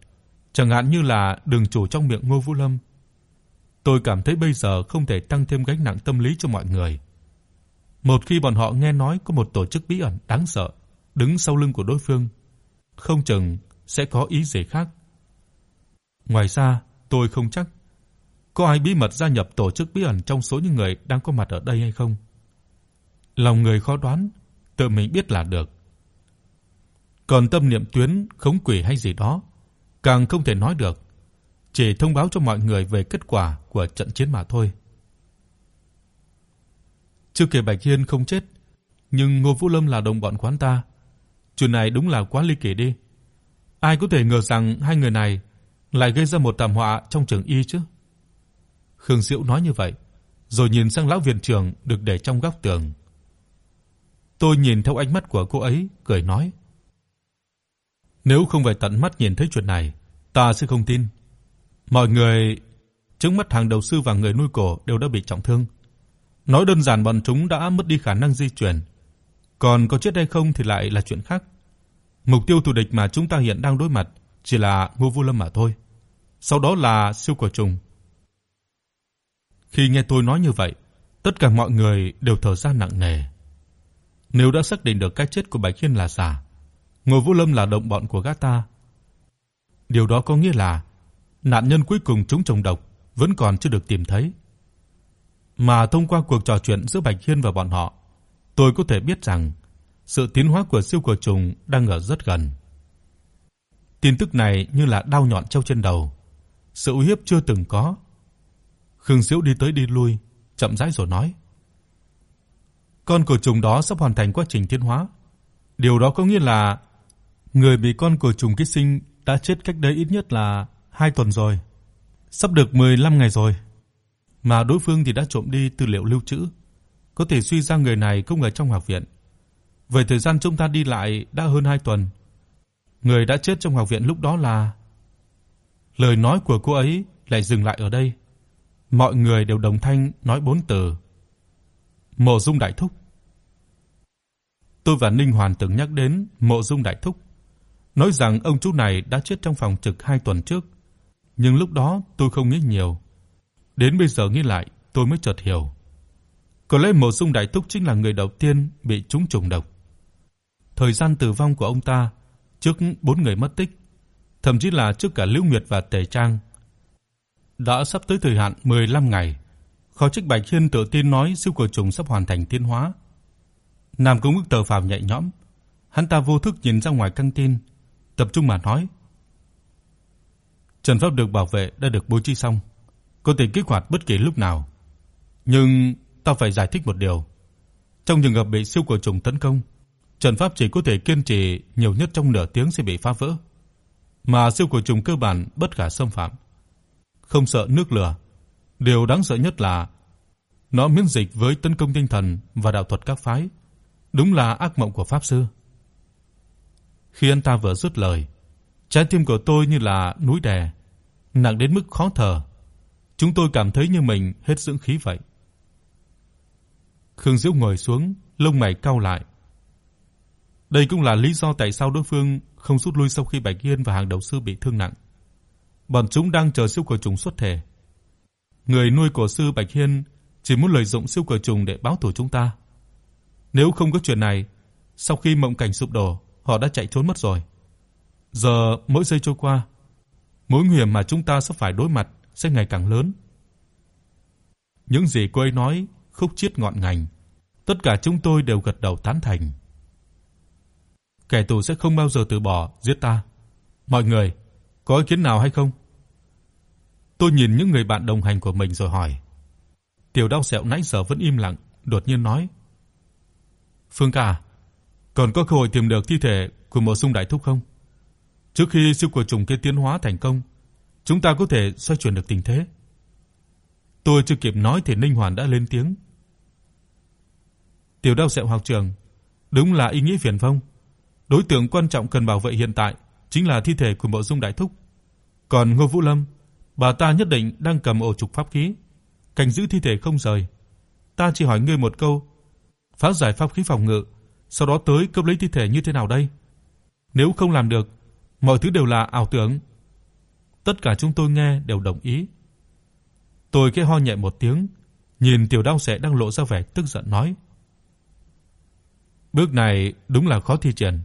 chẳng hạn như là đường chủ trong miệng Ngô Vũ Lâm. Tôi cảm thấy bây giờ không thể tăng thêm gánh nặng tâm lý cho mọi người. Một khi bọn họ nghe nói có một tổ chức bí ẩn đáng sợ đứng sau lưng của đối phương, không chừng sẽ có ý gì khác. Ngoài ra, tôi không chắc có ai bí mật gia nhập tổ chức bí ẩn trong số những người đang có mặt ở đây hay không. Lòng người khó đoán, tự mình biết là được. Còn tâm niệm tuyến khống quỷ hay gì đó, càng không thể nói được, chỉ thông báo cho mọi người về kết quả của trận chiến mà thôi. Chưa kể Bạch Hiên không chết, nhưng Ngô Vũ Lâm là đồng bọn quán ta. Chuyện này đúng là quá ly kỳ đi. Ai có thể ngờ rằng hai người này lại gây ra một thảm họa trong trường y chứ? Khương Diệu nói như vậy, rồi nhìn sang lão viện trưởng được để trong góc tường. Tôi nhìn theo ánh mắt của cô ấy, cười nói: "Nếu không phải tận mắt nhìn thấy chuyện này, ta sẽ không tin. Mọi người trước mắt hàng đầu sư và người nuôi cổ đều đã bị trọng thương. Nói đơn giản bọn chúng đã mất đi khả năng di chuyển, còn có chết hay không thì lại là chuyện khác. Mục tiêu thù địch mà chúng ta hiện đang đối mặt chỉ là Ngô Vu Lâm mà thôi. Sau đó là siêu cổ trùng. Khi nghe tôi nói như vậy, tất cả mọi người đều thở ra nặng nề. Nếu đã xác định được cái chết của Bạch Hiên là giả, Ngô Vũ Lâm là đồng bọn của gã ta, điều đó có nghĩa là nạn nhân cuối cùng chúng trùng độc vẫn còn chưa được tìm thấy. Mà thông qua cuộc trò chuyện giữa Bạch Hiên và bọn họ, tôi có thể biết rằng sự tiến hóa của siêu cổ trùng đang ở rất gần. Tin tức này như là dao nhọn treo trên đầu, sự uy hiếp chưa từng có. Khương Diễu đi tới đi lui, chậm rãi rồi nói: "Con cổ trùng đó sắp hoàn thành quá trình tiến hóa. Điều đó có nghĩa là người bị con cổ trùng ký sinh đã chết cách đây ít nhất là 2 tuần rồi, sắp được 15 ngày rồi." Mà đối phương thì đã trộm đi tư liệu lưu trữ, có thể suy ra người này không ở trong học viện. Vậy thời gian chúng ta đi lại đã hơn 2 tuần. Người đã chết trong học viện lúc đó là Lời nói của cô ấy lại dừng lại ở đây. Mọi người đều đồng thanh nói bốn từ. Mộ Dung đại thúc. Tôi và Ninh Hoàn từng nhắc đến Mộ Dung đại thúc, nói rằng ông chú này đã chết trong phòng trực 2 tuần trước, nhưng lúc đó tôi không nghĩ nhiều. Đến bây giờ nghĩ lại, tôi mới chợt hiểu. Có lẽ Mộ Dung đại Túc chính là người đầu tiên bị trúng trùng độc. Thời gian tử vong của ông ta trước bốn người mất tích, thậm chí là trước cả Lưu Nguyệt và Tề Trang. Đã sắp tới thời hạn 15 ngày, khó trách Bạch Hiên tự tin nói siêu cổ trùng sắp hoàn thành tiến hóa. Nam Cung Ngức tờ phàm nhẹ nhõm, hắn ta vô thức nhìn ra ngoài căng tin, tập trung mà nói: Trần pháp được bảo vệ đã được bố trí xong, có thể kích hoạt bất kỳ lúc nào. Nhưng ta phải giải thích một điều. Trong trường hợp bị siêu cổ trùng tấn công, trận pháp chỉ có thể kiên trì nhiều nhất trong nửa tiếng sẽ bị phá vỡ. Mà siêu cổ trùng cơ bản bất khả xâm phạm, không sợ nước lửa. Điều đáng sợ nhất là nó miễn dịch với tấn công tinh thần và đạo thuật các phái, đúng là ác mộng của pháp sư. Khi anh ta vừa dứt lời, trái tim của tôi như là núi đè, nặng đến mức khó thở. Chúng tôi cảm thấy như mình hết dưỡng khí vậy. Khương Diễu ngồi xuống, lông mày cau lại. Đây cũng là lý do tại sao đối phương không rút lui sau khi Bạch Hiên và hàng đầu sư bị thương nặng. Bọn chúng đang chờ siêu cờ trùng xuất thể. Người nuôi của sư Bạch Hiên chỉ muốn lợi dụng siêu cờ trùng để báo thù chúng ta. Nếu không có chuyện này, sau khi mộng cảnh sụp đổ, họ đã chạy trốn mất rồi. Giờ mỗi giây trôi qua, mối nguy hiểm mà chúng ta sắp phải đối mặt sẽ ngày càng lớn. Những gì cô ấy nói khúc chiết ngọn ngành, tất cả chúng tôi đều gật đầu tán thành. Kẻ thù sẽ không bao giờ từ bỏ giết ta. Mọi người, có ý kiến nào hay không? Tôi nhìn những người bạn đồng hành của mình rồi hỏi. Tiểu Đao Sẹo nãy giờ vẫn im lặng, đột nhiên nói: "Phương ca, còn có cơ hội tìm được thi thể của Mộ Dung đại thúc không? Trước khi siêu của trùng kia tiến hóa thành công, chúng ta có thể xoay chuyển được tình thế." Tôi chưa kịp nói thì Ninh Hoàn đã lên tiếng. Tiểu Đao Sẹo học trường, đúng là ý nghĩa phiền phong. Đối tượng quan trọng cần bảo vệ hiện tại chính là thi thể của Mộ Dung đại thúc. Còn Ngô Vũ Lâm, bà ta nhất định đang cầm ổ trục pháp khí, canh giữ thi thể không rời. Ta chỉ hỏi ngươi một câu, phá giải pháp khí phòng ngự, sau đó tới cướp lấy thi thể như thế nào đây? Nếu không làm được, mọi thứ đều là ảo tưởng. Tất cả chúng tôi nghe đều đồng ý. Tôi khẽ ho nhẹ một tiếng, nhìn Tiểu Đao Sệ đang lộ ra vẻ tức giận nói: Bước này đúng là khó thi triển.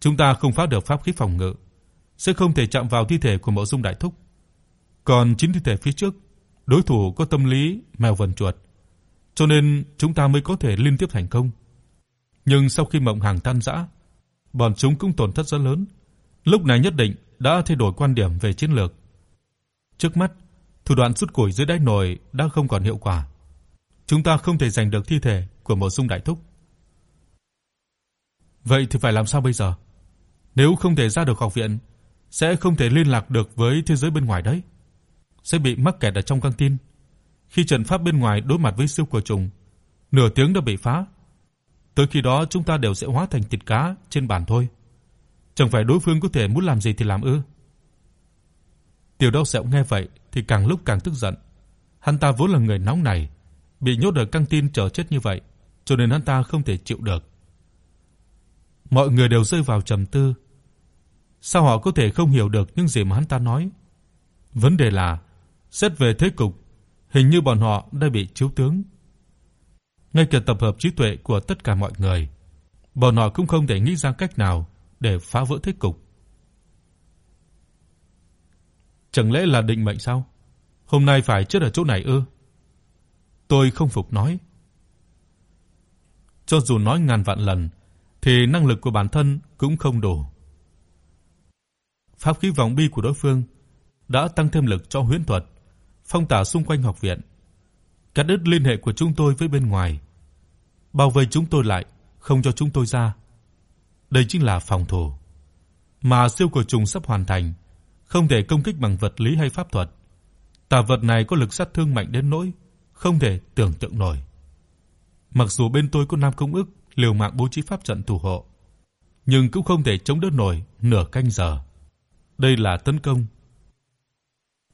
Chúng ta không phá được pháp khí phòng ngự, sẽ không thể chạm vào thi thể của Mộ Dung đại thúc. Còn chính thi thể phía trước, đối thủ có tâm lý mèo vần chuột, cho nên chúng ta mới có thể liên tiếp thành công. Nhưng sau khi mộng hàng tan rã, bọn chúng cũng tổn thất rất lớn. Lúc này nhất định đã thay đổi quan điểm về chiến lược. Trước mắt, thủ đoạn rút củi dưới đáy nồi đã không còn hiệu quả. Chúng ta không thể giành được thi thể của Mộ Dung đại thúc. Vậy thì phải làm sao bây giờ? Nếu không thể ra được học viện, sẽ không thể liên lạc được với thế giới bên ngoài đấy. Sẽ bị mắc kẹt ở trong căng tin. Khi trận pháp bên ngoài đối mặt với siêu côn trùng, nửa tiếng đã bị phá. Tới khi đó chúng ta đều sẽ hóa thành thịt cá trên bàn thôi. Chẳng phải đối phương có thể muốn làm gì thì làm ư? Tiểu Đao Sẹo nghe vậy thì càng lúc càng tức giận. Hắn ta vốn là người nóng này, bị nhốt ở căng tin chờ chết như vậy, cho nên hắn ta không thể chịu được. Mọi người đều rơi vào trầm tư. Sao họ có thể không hiểu được những gì mà hắn ta nói? Vấn đề là xét về thế cục, hình như bọn họ đã bị chiếu tướng. Ngay cả tập hợp trí tuệ của tất cả mọi người, bọn họ cũng không thể nghĩ ra cách nào để phá vỡ thế cục. Chẳng lẽ là định mệnh sao? Hôm nay phải chết ở chỗ này ư? Tôi không phục nói. Cho dù nói ngàn vạn lần thì năng lực của bản thân cũng không đủ. Pháp khí vòng bi của đối phương đã tăng thêm lực cho huyễn thuật, phong tỏa xung quanh học viện, cắt đứt liên hệ của chúng tôi với bên ngoài, bao vây chúng tôi lại, không cho chúng tôi ra. Đây chính là phòng thủ. Mà siêu cổ trùng sắp hoàn thành, không thể công kích bằng vật lý hay pháp thuật. Tà vật này có lực sát thương mạnh đến nỗi không thể tưởng tượng nổi. Mặc dù bên tôi có Nam Công ức liều mạng bố trí pháp trận thủ hộ, nhưng cũng không thể chống đỡ nổi nửa canh giờ. Đây là tấn công.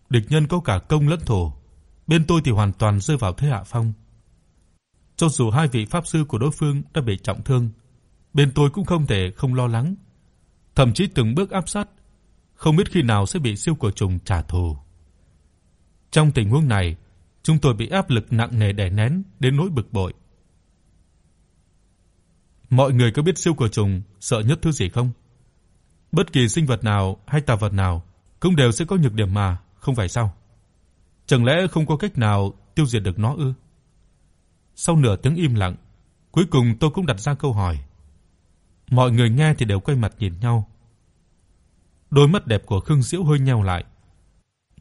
Địch nhân có cả công lẫn thủ, bên tôi thì hoàn toàn rơi vào thế hạ phong. Cho dù hai vị pháp sư của đối phương đã bị trọng thương, bên tôi cũng không thể không lo lắng, thậm chí từng bước áp sát, không biết khi nào sẽ bị siêu cổ trùng trả thù. Trong tình huống này, chúng tôi bị áp lực nặng nề đè nén đến nỗi bực bội. Mọi người có biết siêu cổ trùng sợ nhất thứ gì không? Bất kỳ sinh vật nào hay tà vật nào cũng đều sẽ có nhược điểm mà, không phải sao? Chẳng lẽ không có cách nào tiêu diệt được nó ư? Sau nửa tiếng im lặng, cuối cùng tôi cũng đặt ra câu hỏi. Mọi người nghe thì đều quay mặt nhìn nhau. Đôi mắt đẹp của Khương Diễu hơi nheo lại.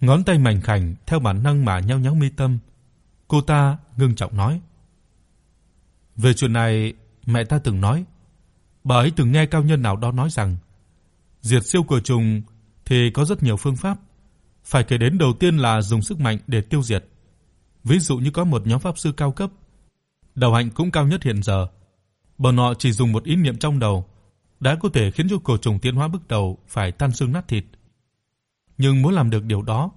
Ngón tay mảnh khảnh theo bản năng mà nhéo nhéo mi tâm. Cô ta ngưng trọng nói: "Về chuyện này, mẹ ta từng nói, bà ấy từng nghe cao nhân nào đó nói rằng diệt siêu cờ trùng thì có rất nhiều phương pháp, phải kể đến đầu tiên là dùng sức mạnh để tiêu diệt. Ví dụ như có một nhóm pháp sư cao cấp, đầu hạnh cũng cao nhất hiện giờ, bọn họ chỉ dùng một ý niệm trong đầu đã có thể khiến cho cổ trùng tiến hóa bước đầu phải tan xương nát thịt. Nhưng muốn làm được điều đó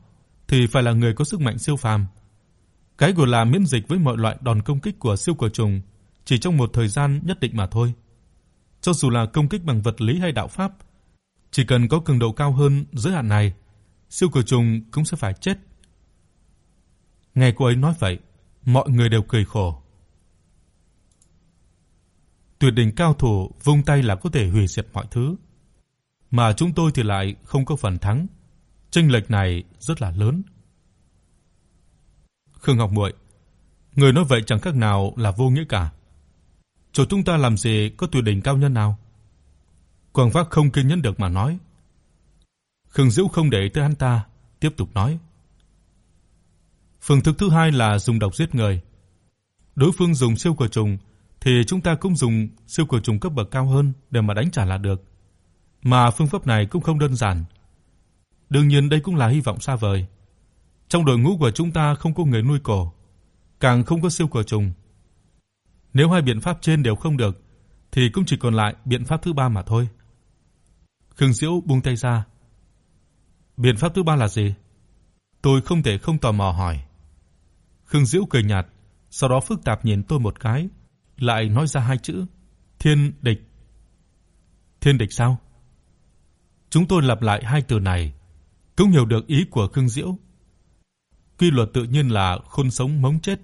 thì phải là người có sức mạnh siêu phàm. Cái gọi là miễn dịch với mọi loại đòn công kích của siêu cổ trùng chỉ trong một thời gian nhất định mà thôi. Cho dù là công kích bằng vật lý hay đạo pháp, chỉ cần có cường độ cao hơn giới hạn này, siêu cổ trùng cũng sẽ phải chết. Nghe cô ấy nói vậy, mọi người đều cười khổ. Tuyệt đỉnh cao thủ vung tay là có thể hủy diệt mọi thứ, mà chúng tôi thì lại không có phần thắng. Chênh lệch này rất là lớn. Khương Ngọc Muội, người nói vậy chẳng khác nào là vô nghĩa cả. Chỗ chúng ta làm gì có tuyệt đỉnh cao nhân nào? Quang Vác không kiên nhẫn được mà nói. Khương Dữu không để tới hắn ta, tiếp tục nói. Phương thức thứ hai là dùng độc giết người. Đối phương dùng siêu cờ trùng thì chúng ta cũng dùng siêu cờ trùng cấp bậc cao hơn để mà đánh trả là được. Mà phương pháp này cũng không đơn giản. Đương nhiên đây cũng là hy vọng xa vời. Trong đội ngũ của chúng ta không có người nuôi cổ, càng không có siêu cờ trùng. Nếu hai biện pháp trên đều không được thì cũng chỉ còn lại biện pháp thứ ba mà thôi. Khương Diễu buông tay ra. Biện pháp thứ ba là gì? Tôi không thể không tò mò hỏi. Khương Diễu cười nhạt, sau đó phức tạp nhìn tôi một cái, lại nói ra hai chữ: Thiên địch. Thiên địch sao? Chúng tôi lặp lại hai từ này, cũng hiểu được ý của Khương Diễu. Quy luật tự nhiên là khôn sống mống chết.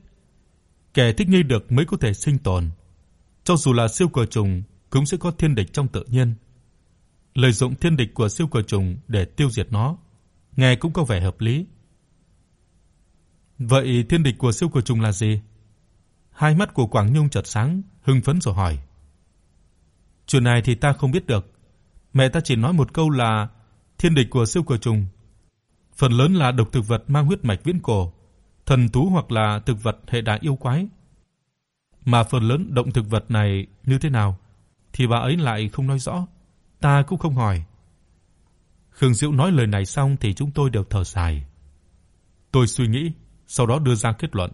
Kẻ thích nghi được mới có thể sinh tồn. Cho dù là siêu cờ trùng cũng sẽ có thiên địch trong tự nhiên. Lợi dụng thiên địch của siêu cờ trùng để tiêu diệt nó, nghe cũng có vẻ hợp lý. Vậy thiên địch của siêu cờ trùng là gì? Hai mắt của Quảng Nhung chợt sáng, hưng phấn rồi hỏi. Chuyện này thì ta không biết được. Mẹ ta chỉ nói một câu là thiên địch của siêu cửa trùng. Phần lớn là độc thực vật mang huyết mạch viễn cổ, thần thú hoặc là thực vật hệ đại yêu quái. Mà phần lớn động thực vật này như thế nào thì bà ấy lại không nói rõ, ta cũng không hỏi. Khương Diệu nói lời này xong thì chúng tôi đều thở dài. Tôi suy nghĩ, sau đó đưa ra kết luận.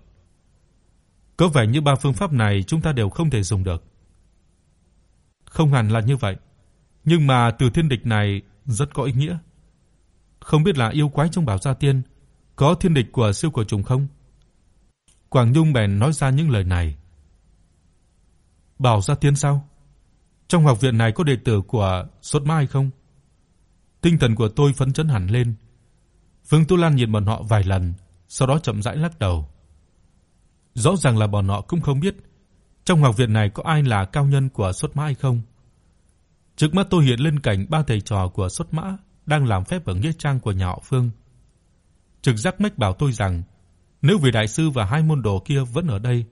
Có vẻ như ba phương pháp này chúng ta đều không thể dùng được. Không hẳn là như vậy, nhưng mà từ thiên địch này rất có ý nghĩa. Không biết là yêu quái trong Bảo Gia Tiên có thiên địch của siêu cổ trùng không? Quảng Nhung bèn nói ra những lời này. Bảo Gia Tiên sao? Trong học viện này có đệ tử của Sốt Mai không? Tinh thần của tôi phấn chấn hẳn lên. Vương Tu Lan nhìn bọn họ vài lần, sau đó chậm rãi lắc đầu. Rõ ràng là bọn họ cũng không biết trong học viện này có ai là cao nhân của Xuất Mã hay không. Trước mắt tôi hiện lên cảnh ba thầy trò của Xuất Mã đang làm phép ở nghĩa trang của nhà họ Phương. Trực giác mách bảo tôi rằng nếu vị đại sư và hai môn đồ kia vẫn ở đây,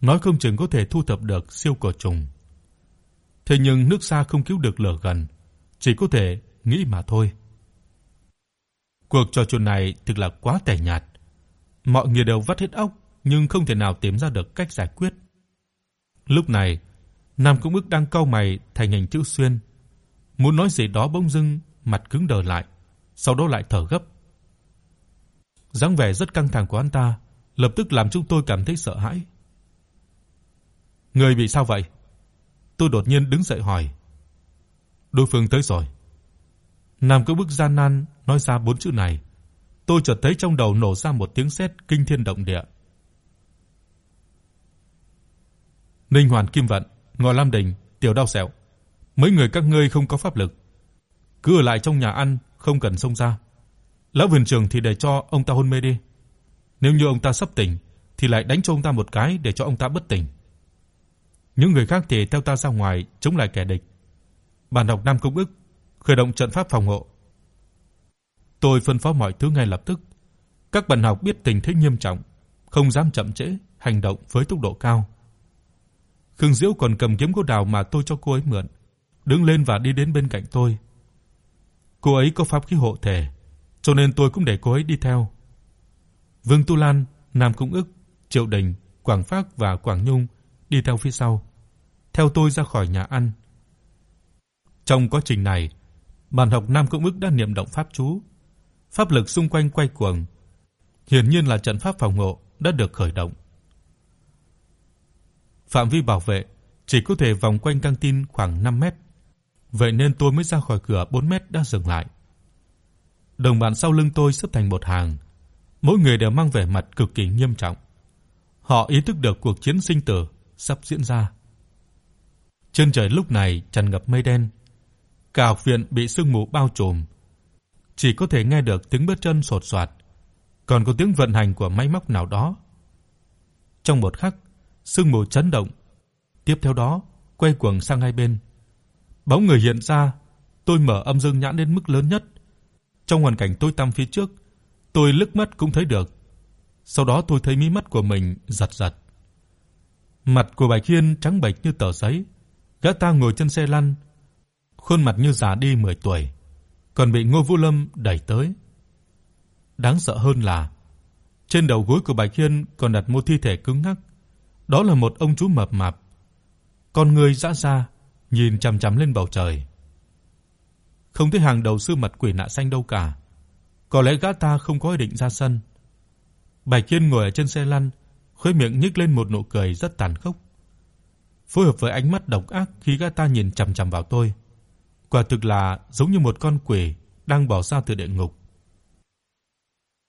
nói không chừng có thể thu thập được siêu cổ trùng. Thế nhưng nước xa không cứu được lửa gần, chỉ có thể nghĩ mà thôi. Cuộc trò chuyện này thực là quá tẻ nhạt. Mọi người đều vắt hết óc nhưng không thể nào tìm ra được cách giải quyết. Lúc này, Nam Cung Ức đang cau mày thành hình chữ xuyên, muốn nói gì đó bỗng dưng mặt cứng đờ lại, sau đó lại thở gấp. Dáng vẻ rất căng thẳng của anh ta lập tức làm chúng tôi cảm thấy sợ hãi. Người bị sao vậy? Tôi đột nhiên đứng dậy hỏi. Đối phương tới rồi. Nam Cung Bức gian nan nói ra bốn chữ này. Tôi chợt thấy trong đầu nổ ra một tiếng sét kinh thiên động địa. Ninh Hoàn Kim Vận, Ngọ Lam Đình, Tiểu Đao Sẹo, mấy người các ngươi không có pháp lực, cứ ở lại trong nhà ăn, không cần xông ra. Lão viện trưởng thì để cho ông ta hôn mê đi. Nếu như ông ta sắp tỉnh thì lại đánh cho ông ta một cái để cho ông ta bất tỉnh. Những người khác thì theo ta ra ngoài chống lại kẻ địch. Bản đọc Nam Công Ức khởi động trận pháp phòng hộ. Tôi phân phó mọi thứ ngay lập tức. Các bạn học biết tình thế nghiêm trọng, không dám chậm trễ, hành động với tốc độ cao. Khương Diễu còn cầm kiếm gỗ đào mà tôi cho cô ấy mượn, đứng lên và đi đến bên cạnh tôi. Cô ấy có pháp khí hộ thể, cho nên tôi cũng để cô ấy đi theo. Vương Tu Lan, Nam Cung Ức, Triệu Đình, Quảng Phác và Quảng Nhung đi theo phía sau, theo tôi ra khỏi nhà ăn. Trong quá trình này, bàn học Nam Cung Ức đã niệm động pháp chú, pháp lực xung quanh quay cuồng, hiển nhiên là trận pháp phòng hộ đã được khởi động. Phạm vi bảo vệ chỉ có thể vòng quanh căng tin khoảng 5 mét. Vậy nên tôi mới ra khỏi cửa 4 mét đã dừng lại. Đồng bạn sau lưng tôi xếp thành một hàng, mỗi người đều mang vẻ mặt cực kỳ nghiêm trọng. Họ ý thức được cuộc chiến sinh tử sắp diễn ra. Trên trời lúc này tràn ngập mây đen, cả học viện bị sương mù bao trùm. Chỉ có thể nghe được tiếng bước chân sột soạt, còn có tiếng vận hành của máy móc nào đó. Trong một khắc, sương mù chấn động. Tiếp theo đó, quay cuồng sang hai bên. Bóng người hiện ra, tôi mở âm dương nhãn đến mức lớn nhất. Trong hoàn cảnh tối tăm phía trước, tôi lướt mắt cũng thấy được. Sau đó tôi thấy mí mắt của mình giật giật. Mặt của Bạch Hiên trắng bệch như tờ giấy, gã ta ngồi trên xe lăn, khuôn mặt như già đi 10 tuổi, còn bị Ngô Vũ Lâm đẩy tới. Đáng sợ hơn là trên đầu gối của Bạch Hiên còn đặt một thi thể cứng ngắc, đó là một ông chú mập mạp. Con người dã ra nhìn chằm chằm lên bầu trời. Không thấy hàng đầu sư mặt quỷ nạ xanh đâu cả. Có lẽ gã ta không có ý định ra sân. Bạch Kiên ngồi ở trên xe lăn, khóe miệng nhếch lên một nụ cười rất tàn khốc. Phối hợp với ánh mắt độc ác khi gã ta nhìn chằm chằm vào tôi, quả thực là giống như một con quỷ đang bỏ ra từ địa ngục.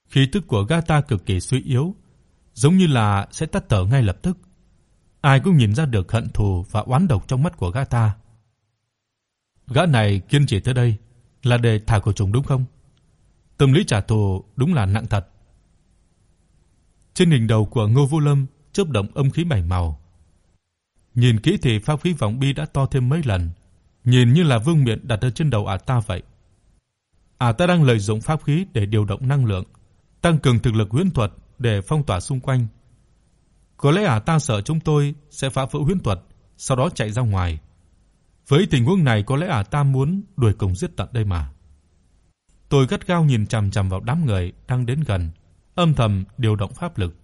Khí tức của gã ta cực kỳ suy yếu, giống như là sẽ tắt thở ngay lập tức. Ai cũng nhìn ra được hận thù và oán độc trong mắt của gã ta. Gã này kiên trì tới đây là để thả cổ trùng đúng không? Tâm lý trả thù đúng là nặng thật. Trên đỉnh đầu của Ngô Vũ Lâm chớp động âm khí bảy màu. Nhìn kỹ thì pháp khí vòng bi đã to thêm mấy lần, nhìn như là vương miện đặt ở trên đầu ả ta vậy. Ả ta đang lợi dụng pháp khí để điều động năng lượng, tăng cường thực lực huyễn thuật để phong tỏa xung quanh. Có lẽ à ta sợ chúng tôi sẽ phá vỡ huyễn thuật, sau đó chạy ra ngoài. Với tình huống này có lẽ à ta muốn đuổi cùng giết tận đây mà. Tôi gắt gao nhìn chằm chằm vào đám người đang đến gần, âm thầm điều động pháp lực.